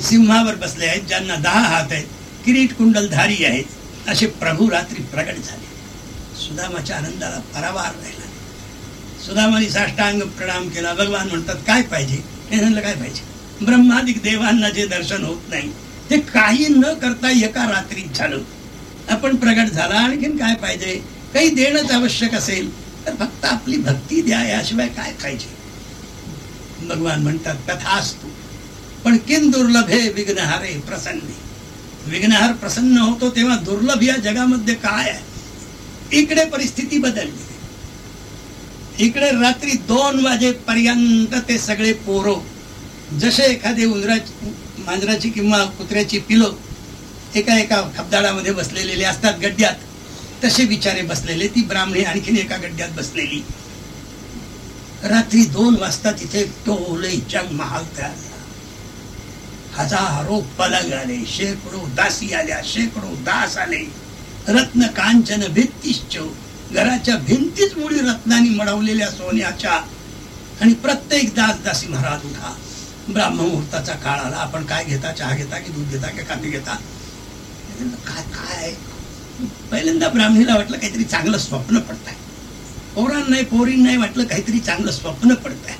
Speaker 1: सिंहावर बसले आहेत ज्यांना दहा हात आहेत किरीट कुंडलधारी आहेत असे प्रभू रात्री प्रगट झाले. सुदामाच्या आनंदाला परावार राहिला. सुदामानी साष्टांग प्रणाम केला. भगवान म्हणतात काय पाहिजे? हे म्हणलं काय पाहिजे? ब्रह्मादिक देवांना जे दर्शन होत नाही ते काही न करता एका रात्रीत झालं. आपण प्रगट झाला आणखीन काय पाहिजे? काही देणंच आवश्यक असेल तर फक्त आपली भक्ती द्या याशिवाय काय पाहिजे? भगवान म्हणतात कथा असतो पण किन दुर्लभे विघ्नहारे प्रसन्ने? विघ्नहार प्रसन्न होतो तेव्हा दुर्लभ या जगामध्ये काय आहे? इकडे परिस्थिती बदलली. इकडे रात्री दोन वाजेपर्यंत ते सगळे पोरो जसे एखादे उंदराची मांजराची किंवा कुत्र्याची पिलो एका एका खबदाडामध्ये बसलेले असतात गड्ड्यात तसे बिचारे बसलेले ती ब्राह्मणी आणखीन एका गड्ड्यात बसलेली. रात्री दोन वाजता तिथे टोले जग महाल तयार झाला. हजारो पलंग आले शेकडो दासी आल्या शेकडो दास आले. रत्न कांचन भित्तिश्च घराच्या भिंतीच मुळी रत्नानी मडवलेल्या सोन्याच्या. आणि प्रत्येक दास दासी महाराज उठा. ब्राह्म मुहूर्ताचा काळ आला. आपण काय घेता? चहा घेता की दूध घेता की काफी घेता? काय काय? पहिल्यांदा ब्राह्मणीला वाटलं काहीतरी चांगलं स्वप्न पडत आहे पोरांना पोरींनाही वाटलं काहीतरी चांगलं स्वप्न पडत आहे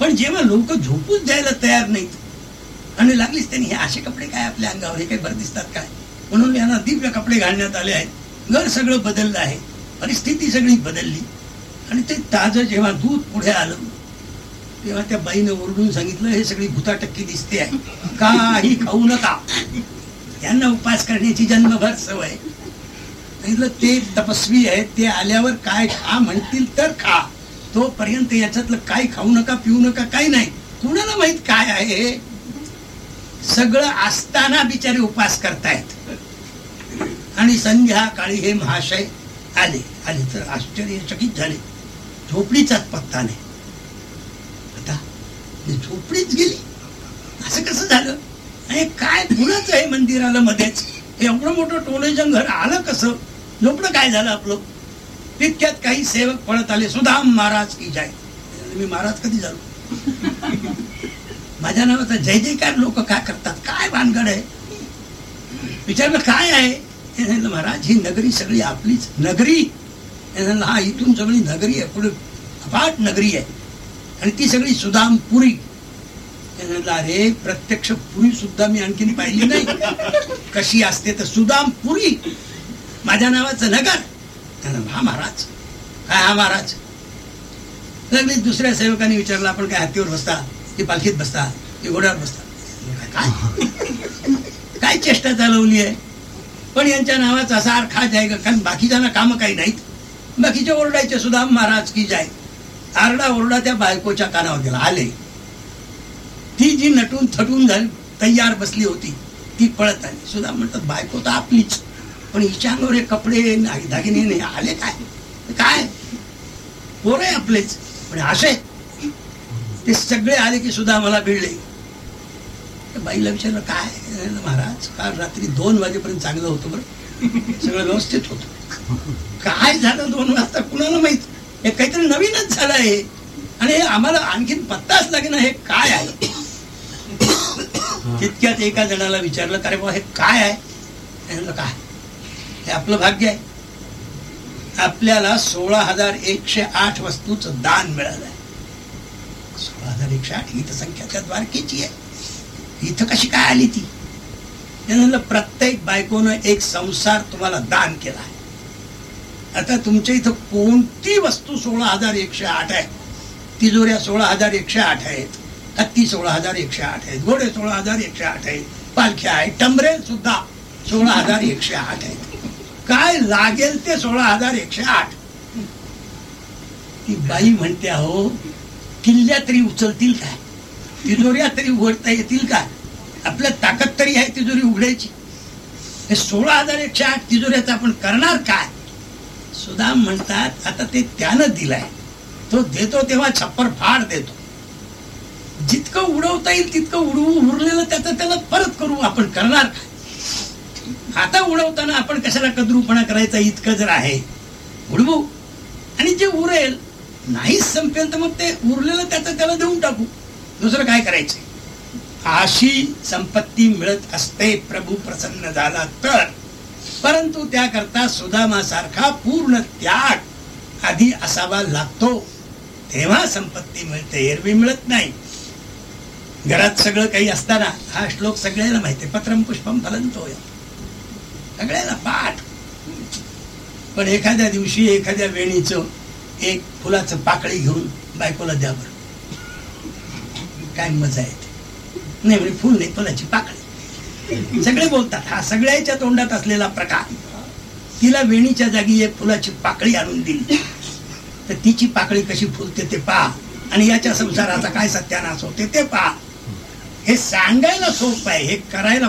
Speaker 1: पण जेव्हा लोक झोपूच द्यायला तयार नाहीत आणि लागलीच त्यांनी हे असे कपडे काय आपल्या अंगावर? हे काही बरं दिसतात काय? म्हणून यांना दिव्य कपडे घालण्यात आले आहेत. घर सगळं बदललं आहे. परिस्थिती सगळी बदलली. आणि ते ताजं जेव्हा दूध पुढे आलं तेव्हा त्या बाईनं ओरडून सांगितलं हे सगळी भूताटक्की दिसते आहे. काही खाऊ नका. यांना उपास करण्याची जन्मभर सवय. सांगितलं ते तपस्वी आहेत. ते आल्यावर काय खा म्हणतील तर खा. तोपर्यंत याच्यातलं काय खाऊ नका पिऊ नका काही नाही. कुणाला माहीत काय आहे? सगळं असताना बिचारे उपास करतायत. आणि संध्याकाळी हे महाशय आले. आले तर आश्चर्यचकित झाले. झोपडीचाच पत्ता नाही. आता झोपडीच गेली. असं कसं झालं? आणि काय कुणाचं आहे मंदिराला मध्येच? एवढं मोठं टोलेजन घर आलं कसं? झोपडं काय झालं आपलं? तितक्यात काही सेवक पळत आले. सुदाम महाराज की जाय. मी महाराज कधी झालो? माझ्या नावाचा जय जयकार लोक काय करतात? काय भानगड आहे? विचारलं काय आहे? महाराज ही नगरी सगळी आपलीच. नगरी? हा इथून सगळी नगरी आहे पुढे अफाट नगरी आहे. आणि ती सगळी सुदामपुरी. अरे प्रत्यक्ष पुरी सुद्धा मी आणखीन पाहिली नाही. कशी असते तर सुदामपुरी. माझ्या नावाचं नगर. हा महाराज. काय हा महाराज? लगेच दुसऱ्या सेवकांनी विचारलं आपण काय हत्तीवर बसता? की पालखीत बसता? की घोड्यावर बसता? काय? काय चेष्टा चालवली आहे? पण यांच्या नावाचा असा अर्थ जाय कारण बाकीच्यांना काम काही नाहीत. बाकीचे ओरडायचे सुद्धा महाराज की जाय. आरडा ओरडा त्या बायकोच्या कानावर गेला. आले. ती जी नटून थटून झाली तयार बसली होती ती पळत आली. सुद्धा म्हणतात बायको तर आपलीच. पण हिच्यावर हे कपडे दागिने नाही. आले काय? काय? पोर आहे आपलेच. पण असे. ते सगळे आले की सुद्धा मला भिडले. बाईला विचारलं काय महाराज? काल रात्री दोन वाजेपर्यंत चांगलं होतं बरं. सगळं व्यवस्थित होत. काय झालं दोन वाजता? कुणाला माहीत? हे काहीतरी नवीनच झालं आहे. आणि आम्हाला आणखीन पत्ताच लागेल हे काय आहे? तितक्यात एका जणाला विचारलं का रे बाबा हे काय आहे? काय? हे आपलं भाग्य आहे. आपल्याला सोळा हजार एकशे आठ वस्तूचं दान मिळालंय. सोळा हजार एकशे आठ ही तर संख्या त्या द्वारकेची आहे. इथं कशी काय आली ती? प्रत्येक बायकोनं एक संसार तुम्हाला दान केला आहे. आता तुमच्या इथं कोणती वस्तू सोळा हजार एकशे आठ आहे? तिजोऱ्या सोळा हजार एकशे आठ आहेत हत्ती सोळा हजार एकशे आठ आहेत घोडे सोळा हजार एकशे आठ आहेत पालख्या आहेत टमरे सुद्धा सोळा हजार एकशे आठ आहेत. काय लागेल ते सोळा हजार एकशे आठ? ती बाई म्हणते अहो किल्ल्या तरी उचलतील काय? तिजोऱ्या तरी उघडता येतील का? आपल्या ताकद तरी आहे तिजोरी उघडायची. हे सोळा हजार एकशे आठ तिजोऱ्याचं आपण करणार काय? सुदाम म्हणतात आता ते त्यानं दिलाय. तो देतो तेव्हा छप्पर फाड देतो. जितकं उडवता येईल तितकं उडवू उरलेलं त्याचं त्याला परत करू आपण करणार काय? आता उडवताना आपण कशाला कदरूपणा करायचा? इतकं जर आहे उडवू. आणि जे उरेल नाहीच संपेल तर मग ते उरलेलं त्याचं त्याला देऊन टाकू. दुसरं काय करायचं अशी संपत्ती मिळत असते प्रभू प्रसन्न झाला तर. परंतु त्याकरता सुदामासारखा पूर्ण त्याग आधी असावा लागतो. तेव्हा संपत्ती मिळते एरवी मिळत नाही. घरात सगळं काही असताना हा श्लोक सगळ्याला माहिती पत्रम पुष्पम फलंतो सगळ्याला पाठ. पण एखाद्या दिवशी एखाद्या वेणीचं एक फुलाचं पाकळी घेऊन बायकोला द्या बरं. काय मजा येते नाही म्हणजे फुल नाही फुलाची पाकळी. सगळे बोलतात हा सगळ्याच्या तोंडात असलेला प्रकार. तिला वेणीच्या जागी एक फुलाची पाकळी आणून दिली. तर तिची पाकळी कशी फुलते ते पहा. आणि याच्या संसाराचा काय सत्यानाश होते ते पहा. हे सांगायला सोपं आहे हे करायला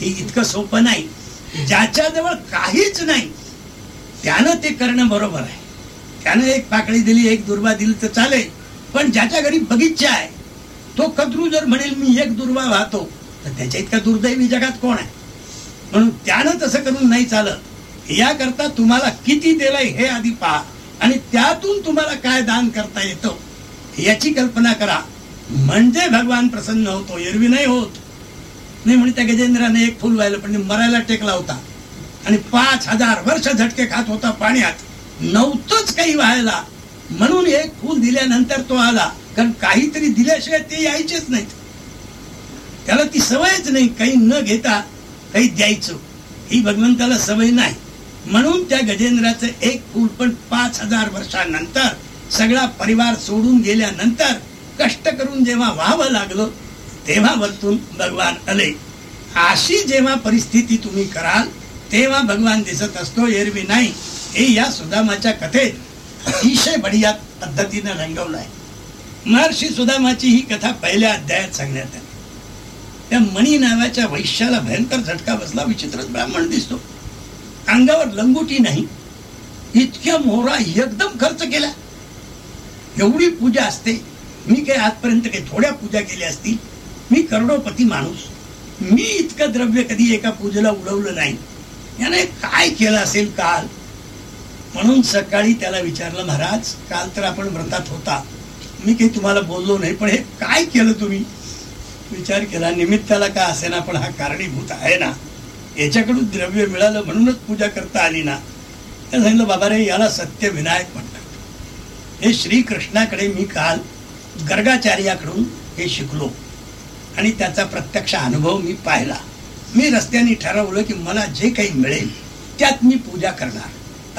Speaker 1: हे इतकं सोपं नाही. ज्याच्याजवळ काहीच नाही त्यानं ते करणं बरोबर आहे. त्यानं एक पाकळी दिली एक दुर्बा दिली तर चालेल. पण ज्याच्या घरी बगीचा आहे तो कद्रू जर म्हणेल मी एक दुर्वा वाहतो तर त्याच्या इतका दुर्दैवी जगात कोण आहे? म्हणून त्यानं तसं करून नाही चालत. याकरता तुम्हाला किती दिलंय हे आधी पहा. आणि त्यातून तुम्हाला काय दान करता येतं याची कल्पना करा. म्हणजे भगवान प्रसन्न होतो एरवी नाही होत. नाही म्हणजे त्या गजेंद्राने एक फुल व्हायला पण मरायला टेकला होता. आणि पाच हजार वर्ष झटके खात होता पाण्यात. नव्हतंच काही व्हायला. म्हणून एक फूल दिल्यानंतर तो आला. कारण काहीतरी दिल्याशिवाय ते यायचेच नाहीत. त्याला ती सवयच नाही काही न घेता काही द्यायचं. ही भगवंताला सवय नाही. म्हणून त्या गजेंद्राचं एक फूल पण पाच हजार वर्षानंतर सगळा परिवार सोडून गेल्यानंतर कष्ट करून जेव्हा व्हावं लागलं तेव्हा वरतून भगवान आले. अशी जेव्हा परिस्थिती तुम्ही कराल तेव्हा भगवान दिसत असतो एरवी नाही. हे या सुदामाच्या कथेत अतिशय बढिया पद्धतीनं आहे. महर्षी सुदामाची ही कथा पहिल्या अध्यायात सांगण्यात आली. त्या मणी नावाच्या वैश्याला भयंकर झटका बसला विचित्रच ब्राह्मण दिसतो. अंगावर लंगोटी नाही इतक्या मोहरा एकदम खर्च केला. एवढी पूजा असते मी काही आजपर्यंत काही थोड्या पूजा केल्या असतील? मी करोडोपती माणूस. मी इतकं द्रव्य कधी एका पूजेला उडवलं नाही. याने काय केलं असेल काल? म्हणून सकाळी त्याला विचारलं महाराज काल तर आपण व्रतात होता. मी काही तुम्हाला बोललो नाही पण हे काय केलं तुम्ही? विचार केला निमित्ताला का असेना पण हा कारणीभूत आहे ना? याच्याकडून द्रव्य मिळालं म्हणूनच पूजा करता आली ना? त्या सांगितलं बाबा रे याला सत्य विनायक म्हणतात. हे श्रीकृष्णाकडे मी काल गर्गाचार्याकडून हे शिकलो. आणि त्याचा प्रत्यक्ष अनुभव मी पाहिला. मी रस्त्याने ठरवलं की मला जे काही मिळेल त्यात मी पूजा करणार.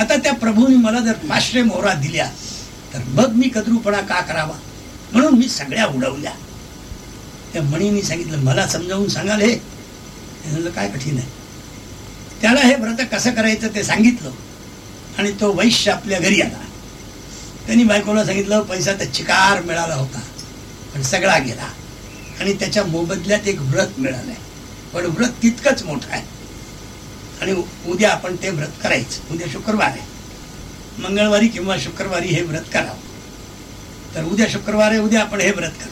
Speaker 1: आता त्या प्रभूंनी मला जर पाचशे मोहरा दिल्या तर मग मी कद्रूपणा का करावा? म्हणून मी सगळ्या उडवल्या. त्या मणीने सांगितलं मला समजावून सांगाल हे. म्हणलं काय कठीण आहे. त्याला हे व्रत कसं करायचं ते सांगितलं. आणि तो वैश्य आपल्या घरी आला. त्यांनी बायकोला सांगितलं पैसा तर चिकार मिळाला होता पण सगळा गेला. आणि त्याच्या मोबदल्यात एक व्रत मिळालंय. पण व्रत तितकंच मोठं आहे. आणि उद्या आपण ते व्रत करायचं. उद्या शुक्रवार आहे. मंगळवारी किंवा शुक्रवारी हे व्रत करावं तर उद्या शुक्रवार आहे उद्या आपण हे व्रत करू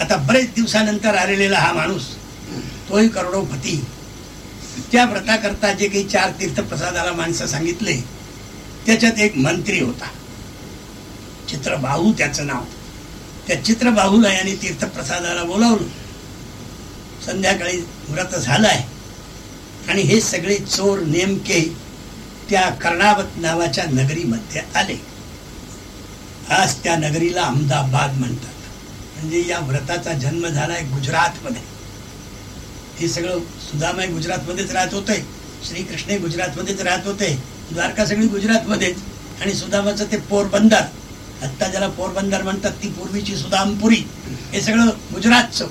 Speaker 1: आता बरेच दिवसानंतर आलेला हा माणूस तोही करोडोपती. त्या व्रताकरता जे काही चार तीर्थप्रसादाला माणसं सांगितले त्याच्यात एक मंत्री होता. चित्रबाहू त्याचं नाव. त्या चित्रबाहूला याने तीर्थप्रसादाला बोलावलं. संध्याकाळी व्रत झालाय. आणि हे सगळे चोर नेमके त्या कर्णावत नावाच्या नगरीमध्ये आले. आज त्या नगरीला अहमदाबाद म्हणतात. म्हणजे या व्रताचा जन्म झालाय गुजरातमध्ये. हे सगळं सुदामाई गुजरातमध्येच राहत होते. श्रीकृष्ण गुजरातमध्येच राहत होते. द्वारका सगळी गुजरातमध्येच. आणि सुदामाचं ते पोरबंदर. आत्ता ज्याला पोरबंदर म्हणतात ती पूर्वीची सुदामपुरी. हे सगळं गुजरातचं.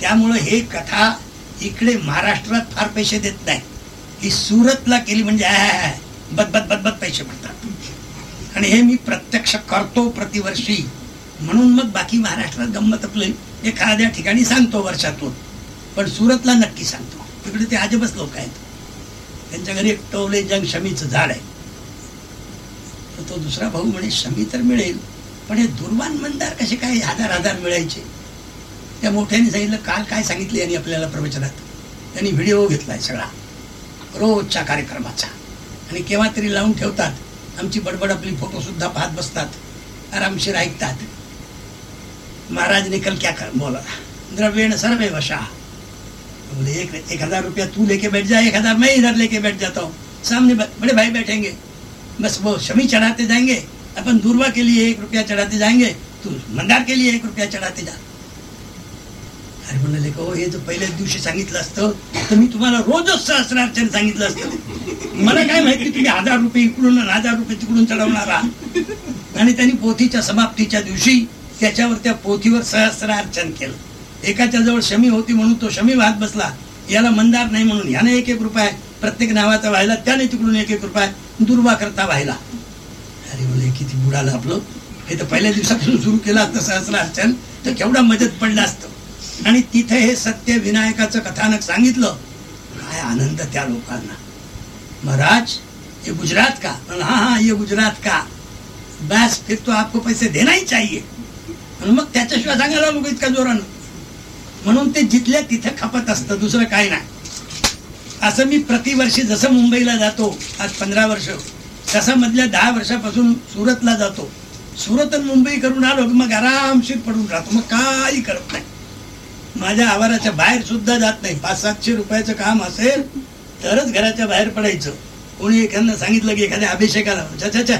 Speaker 1: त्यामुळं हे कथा इकडे महाराष्ट्रात फार पैसे देत नाही. ही सुरतला केली म्हणजे बदबद बदबद पैसे पडतात आणि हे मी प्रत्यक्ष करतो प्रतिवर्षी. म्हणून मग बाकी महाराष्ट्रात गंमत आपले. एखाद्या ठिकाणी सांगतो वर्षातून. पण सुरतला नक्की सांगतो. तिकडे ते आजबच लोक आहेत. त्यांच्या घरी एक टोले जंग शमीचं झाड आहे. तर तो दुसरा भाऊ म्हणे शमी तर मिळेल. पण हे दुर्वान मंदार कसे काय हजार हजार मिळायचे? त्या मोठ्याने सांगितलं काल काय सांगितले यांनी आपल्याला प्रवचनात? त्यांनी व्हिडिओ घेतलाय सगळा. रोजच्या कार्यक्रमाचा. आणि केव्हा तरी लावून ठेवतात. आमची बडबड आपली फोटो सुद्धा पाहत बसतात. आरामशीर ऐकतात. महाराज निकल क्या कर बोला. द्रव्यण सर्वे वशा. बोले एक एक हजार रुपया तू लेके बैठ जा एक हजार मैं इधर लेके बैठ जाता हूँ. सामने बड़े भाई बैठेंगे. बस वो शमी चढ़ाते जाएंगे. अपन दूरवा के लिए एक रुपया चढ़ाते जाएंगे. तू मंदार के लिए एक रुपया चढ़ाते जा. अरे म्हणाले हो हे जर पहिल्याच दिवशी सांगितलं असतं. तर मी तुम्हाला रोजच सहस्रार्चन सांगितलं असतं. मला काय माहिती तुम्ही हजार रुपये इकडून हजार रुपये तिकडून चढवणार. आहात आणि त्यांनी पोथीच्या समाप्तीच्या दिवशी त्याच्यावर त्या पोथीवर सहस्रार्चन केलं. एकाच्या जवळ शमी होती म्हणून तो शमी वाहत बसला. याला मंदार नाही म्हणून याने एक एक रुपये प्रत्येक नावाचा व्हायला त्याने तिकडून एक एक रुपये दुर्वा करता व्हायला अरे बोले किती बुडालं आपलं. हे तर पहिल्या दिवसापासून सुरू केलं असतं सहस्रार्चन तर केवढा मदत पडला असतं. आणि तिथे हे सत्य विनायकाचं कथानक सांगितलं. काय आनंद त्या लोकांना. महाराज ये गुजरात का? हाँ हाँ ये गुजरात का? बस फिर तो आपको पैसे देना ही चाहिए. आणि मग त्याच्याशिवाय सांगायला लोक इतका जोरानं. म्हणून ते जिथल्या तिथे खपत असतं दुसरं काय नाही. असं मी प्रतिवर्षी जसं मुंबईला जातो आज पंधरा वर्ष तसं मधल्या दहा वर्षापासून सुरतला जातो. सुरत आणि मुंबई करून आलो की मग आरामशीर पडून राहतो. मग काही करत नाही. माझ्या आवाराच्या बाहेर सुद्धा जात नाही. पाच सातशे रुपयाचं काम असेल तरच घराच्या बाहेर पडायचं. कोणी एखाद्या सांगितलं की एखाद्या अभिषेकाला चा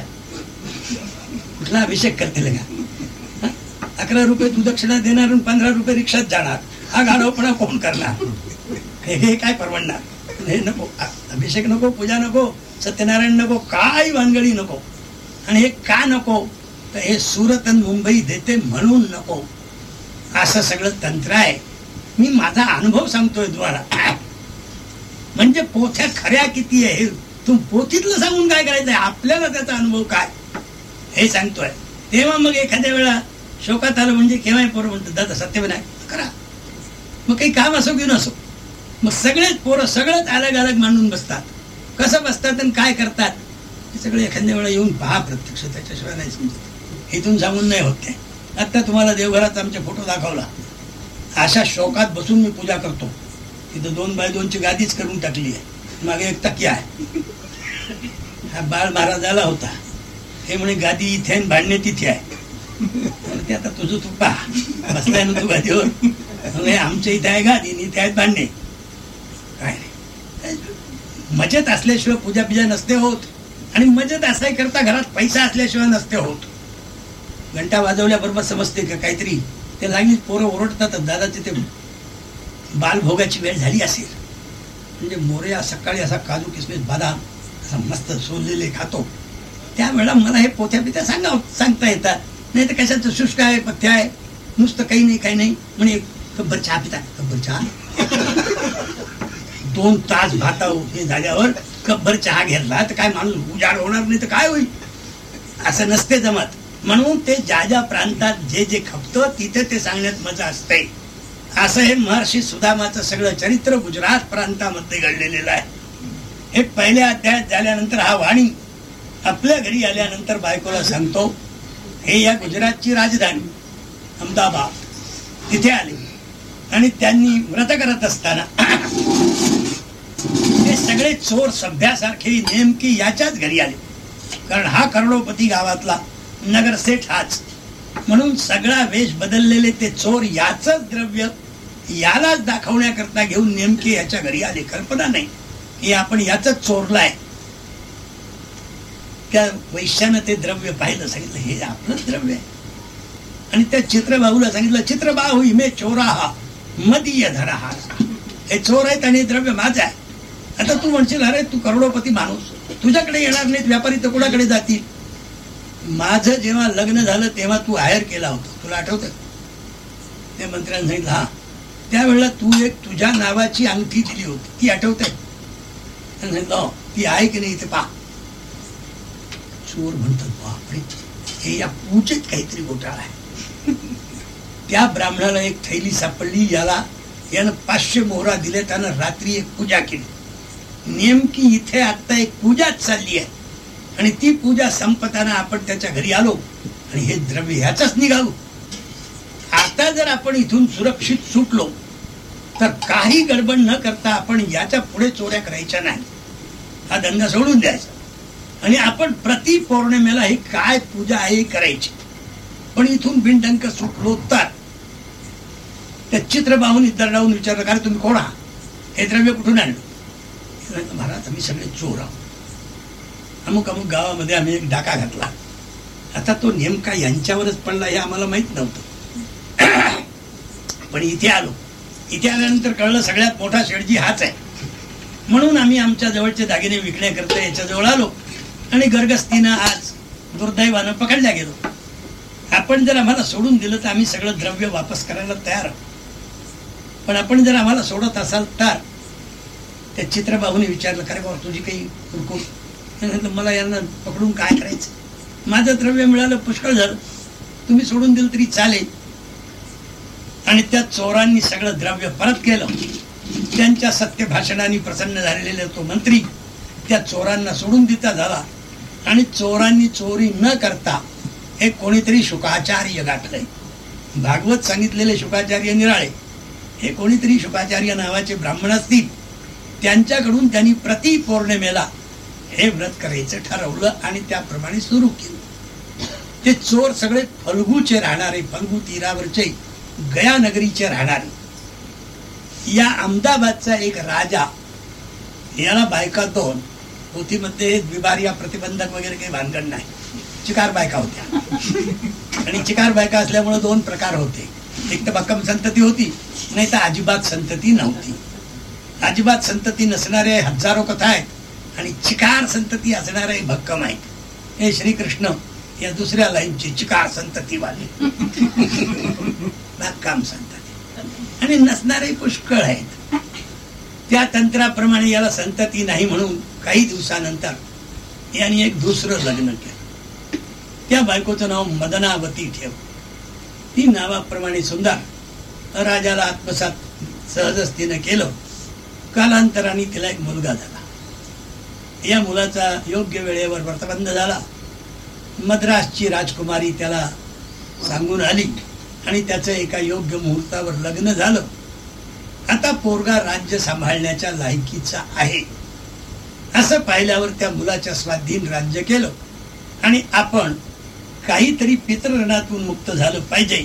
Speaker 1: कुठला अभिषेक करतील का अकरा रुपये तू दक्षिणा देणार आणि पंधरा रुपये रिक्षात जाणार. हा गाढवपणा कोण करणार? हे हे काय परवडणार? हे नको. अभिषेक नको पूजा नको सत्यनारायण नको काय वानगडी नको. आणि हे का नको? तर हे सुरत आणि मुंबई देते म्हणून नको. असं सगळं तंत्र आहे. मी माझा अनुभव सांगतोय तुम्हाला. म्हणजे पोथ्या खऱ्या किती आहे तू पोथीतलं सांगून काय करायचंय आपल्याला त्याचा अनुभव काय? हे सांगतोय. तेव्हा मग एखाद्या वेळा शोकात आलं म्हणजे केव्हाही पोरं म्हणतात दादा सत्यविनायक करा. मग काही काम असो की नसो मग सगळेच पोरं सगळंच अलग अलग मांडून बसतात. कसं बसतात आणि काय करतात? हे सगळे एखाद्या वेळा येऊन पहा प्रत्यक्ष त्याच्याशिवाय नाही समजत इथून सांगून नाही होत ते आत्ता तुम्हाला देवघरात आमचे फोटो दाखवला. अशा शोकात बसून मी पूजा करतो. तिथं दोन बाय दोनची गादीच करून टाकली आहे. मागे एक तकिया आहे. हा बाळ महाराजाला होता. हे म्हणे गादी इथे आणि भांडणे तिथे आहे. ते आता तुझं तू पहा. बसलाय ना तू गादीवर? आमच्या इथे आहे गादी आणि इथे आहेत भांडणे. काय नाही मजेत असल्याशिवाय पूजा बिजा नसते होत. आणि मजेत असाय करता घरात पैसा असल्याशिवाय नसते होत. घंटा वाजवल्याबरोबर समजते का काहीतरी? ते लागलीच पोरं ओरडतात दादा तिथे बालभोगाची वेळ झाली असेल. म्हणजे मोर्या सकाळी असा काजू किसमिस बदाम असा मस्त सोललेले खातो. त्यावेळेला मला हे पोथ्या पित्या सांगा सांगता येतात. नाही तर कशाचं शुष्क आहे पथ्य आहे? नुसतं काही नाही काही नाही. म्हणे कब्बर चहा पिता कब्बर चहा. दोन तास भाता हे झाल्यावर कब्बर चहा घेतला. तर काय माणूस उजाड होणार नाही तर काय होईल? असं नसते जमत. म्हणून ते ज्या ज्या प्रांतात जे जे खपतं तिथे ते सांगण्यात मजा असते. असं हे महर्षी सुदामाचं सगळं चरित्र गुजरात प्रांतामध्ये घडलेलं आहे. हे पहिल्या अध्यायात झाल्यानंतर हा वाणी आपल्या घरी आल्यानंतर बायकोला सांगतो हे या गुजरातची राजधानी अहमदाबाद तिथे आले. आणि त्यांनी व्रत करत असताना हे सगळे चोर सभ्यासारखे नेमकी याच्याच घरी आले. कारण हा करोडोपती गावातला नगरसेठ हाच. म्हणून सगळा वेश बदललेले ते चोर याच द्रव्य यालाच दाखवण्याकरता घेऊन नेमके याच्या घरी आले. कल्पना नाही की आपण याच चोरलाय. त्या वैश्यानं ते द्रव्य पाहिलं सांगितलं हे आपलंच द्रव्य आहे. आणि त्या चित्रबाहूला सांगितलं चित्रबाहू इमे चोरा हा मदीय धरा हा हे चोर आहेत आणि द्रव्य माझं आहे. आता तू म्हणशील अरे तू करोडोपती माणूस. तुझ्याकडे येणार नाहीत व्यापारी तर कुणाकडे जातील? माझं जेव्हा लग्न झालं तेव्हा तू हायर केला होता. तुला आठवतं त्या मंत्र्यांनी सांगितलं हा. त्यावेळेला तू एक तुझ्या नावाची अंगठी दिली होती. ती आठवते सांगितलं हो. ती आहे की नाही इथे पा चोर म्हणतात बापरे हे या पूजेत काहीतरी घोटाळा आहे. त्या ब्राह्मणाला एक थैली सापडली याला यानं पाचशे मोहरा दिले त्यानं रात्री एक पूजा केली. नेमकी इथे आता एक पूजाच चालली आहे. आणि ती पूजा संपताना आपण त्याच्या घरी आलो आणि हे द्रव्य ह्याच निघालो. आता जर आपण इथून सुरक्षित सुटलो तर काही गडबड न करता आपण याच्यापुढे चोऱ्या करायच्या नाही. हा धंदा सोडून द्यायचा. आणि आपण प्रति पौर्णिमेला ही काय पूजा आहे करायची? पण इथून बिनडंक सुटलो तर? त्या चित्र बाहून राहून विचारलं का तुम्ही कोण आहात? हे द्रव्य कुठून आणलं? महाराज आम्ही सगळे चोर आहोत. अमुक अमुक गावामध्ये आम्ही एक डाका घातला. आता तो नेमका यांच्यावरच पडला हे आम्हाला माहीत नव्हतं. पण इथे आलो. इथे आल्यानंतर कळलं सगळ्यात मोठा शेडजी हाच आहे. म्हणून आम्ही आमच्या जवळचे दागिने विकण्याकरता याच्याजवळ आलो. आणि गर्गस्तीनं आज दुर्दैवानं पकडल्या गेलो. आपण जर आम्हाला सोडून दिलं तर आम्ही सगळं द्रव्य वापस करायला तयार आहोत. पण आपण जर आम्हाला सोडत असाल तर त्या चित्रबाहूने विचारलं खरं बाबा तुझी काही कुरकुर सांगितलं मला यांना पकडून काय करायचं? माझं द्रव्य मिळालं पुष्कळ झालं. तुम्ही सोडून दिलं तरी चालेल. आणि त्या चोरांनी सगळं द्रव्य परत केलं. त्यांच्या सत्य भाषणाने प्रसन्न झालेले तो मंत्री त्या चोरांना सोडून देता झाला. आणि चोरांनी चोरी न करता हे कोणीतरी शुकाचार्य गाठलंय. भागवत सांगितलेले शुकाचार्य निराळे. हे कोणीतरी शुकाचार्य नावाचे ब्राह्मण असतील. त्यांच्याकडून त्यांनी प्रति पौर्णिमेला हे व्रत करायचं ठरवलं आणि त्याप्रमाणे सुरू केलं. ते चोर सगळे फलगूचे राहणारे फलगू तीरावरचे गया नगरीचे राहणारे. या अहमदाबादचा एक राजा याला बायका दोन पोथीमध्ये द्विबारिया प्रतिबंधक वगैरे काही भानगड नाही. चिकार बायका होत्या. आणि चिकार बायका असल्यामुळे दोन प्रकार होते. एक तर भक्कम संतती होती नाही तर अजिबात संतती नव्हती. अजिबात संतती नसणारे हजारो कथा आहेत. आणि चिकार संतती असणारे भक्कम आहेत. हे श्रीकृष्ण या दुसऱ्या लाईनची चिकार संततीवाले. भक्कम संतती. आणि नसणारे पुष्कळ आहेत. त्या तंत्राप्रमाणे याला संतती नाही म्हणून काही दिवसानंतर यांनी एक दुसरं लग्न केलं. त्या बायकोचं नाव मदनावती ठेव. ती नावाप्रमाणे सुंदर राजाला आत्मसात सहजस्तीनं केलं. कालांतराने तिला एक मुलगा झाला. या मुलाचा योग्य वेळेवर व्रतबंध झाला. मद्रासची राजकुमारी त्याला सांगून आली आणि त्याचं एका योग्य मुहूर्तावर लग्न झालं. आता पोरगा राज्य सांभाळण्याच्या लायकीचा आहे. असं पाहिल्यावर त्या मुलाच्या स्वाधीन राज्य केलं आणि आपण काहीतरी पितृणातून मुक्त झालं पाहिजे.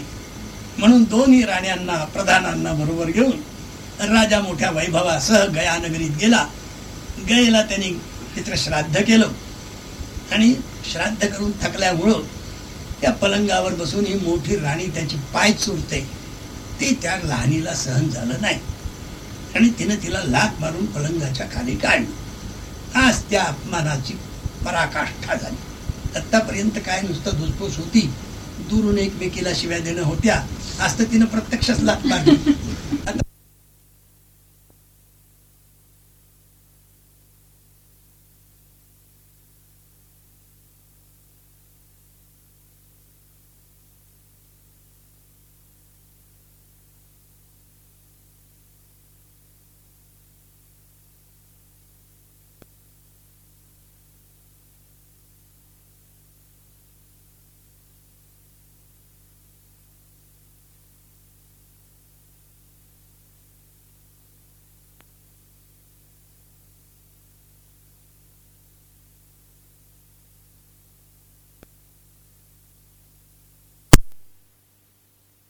Speaker 1: म्हणून दोन्ही राण्यांना प्रधानांना बरोबर घेऊन राजा मोठ्या वैभवासह गयानगरीत गेला. गयेला त्यांनी पितृश्राद्ध केलं. आणि श्राद्ध करून थकल्यामुळं त्या पलंगावर बसून ही मोठी राणी त्याची पाय चुरते. ते त्या लहानीला सहन झालं नाही. आणि तिनं तिला लात मारून पलंगाच्या खाली काढली. आज त्या अपमानाची पराकाष्ठा झाली. आत्तापर्यंत काय नुसतं धुसफूस होती? दुरून एकमेकीला शिव्या देणं होत्या. आज तर तिनं प्रत्यक्षच लात मारली. आता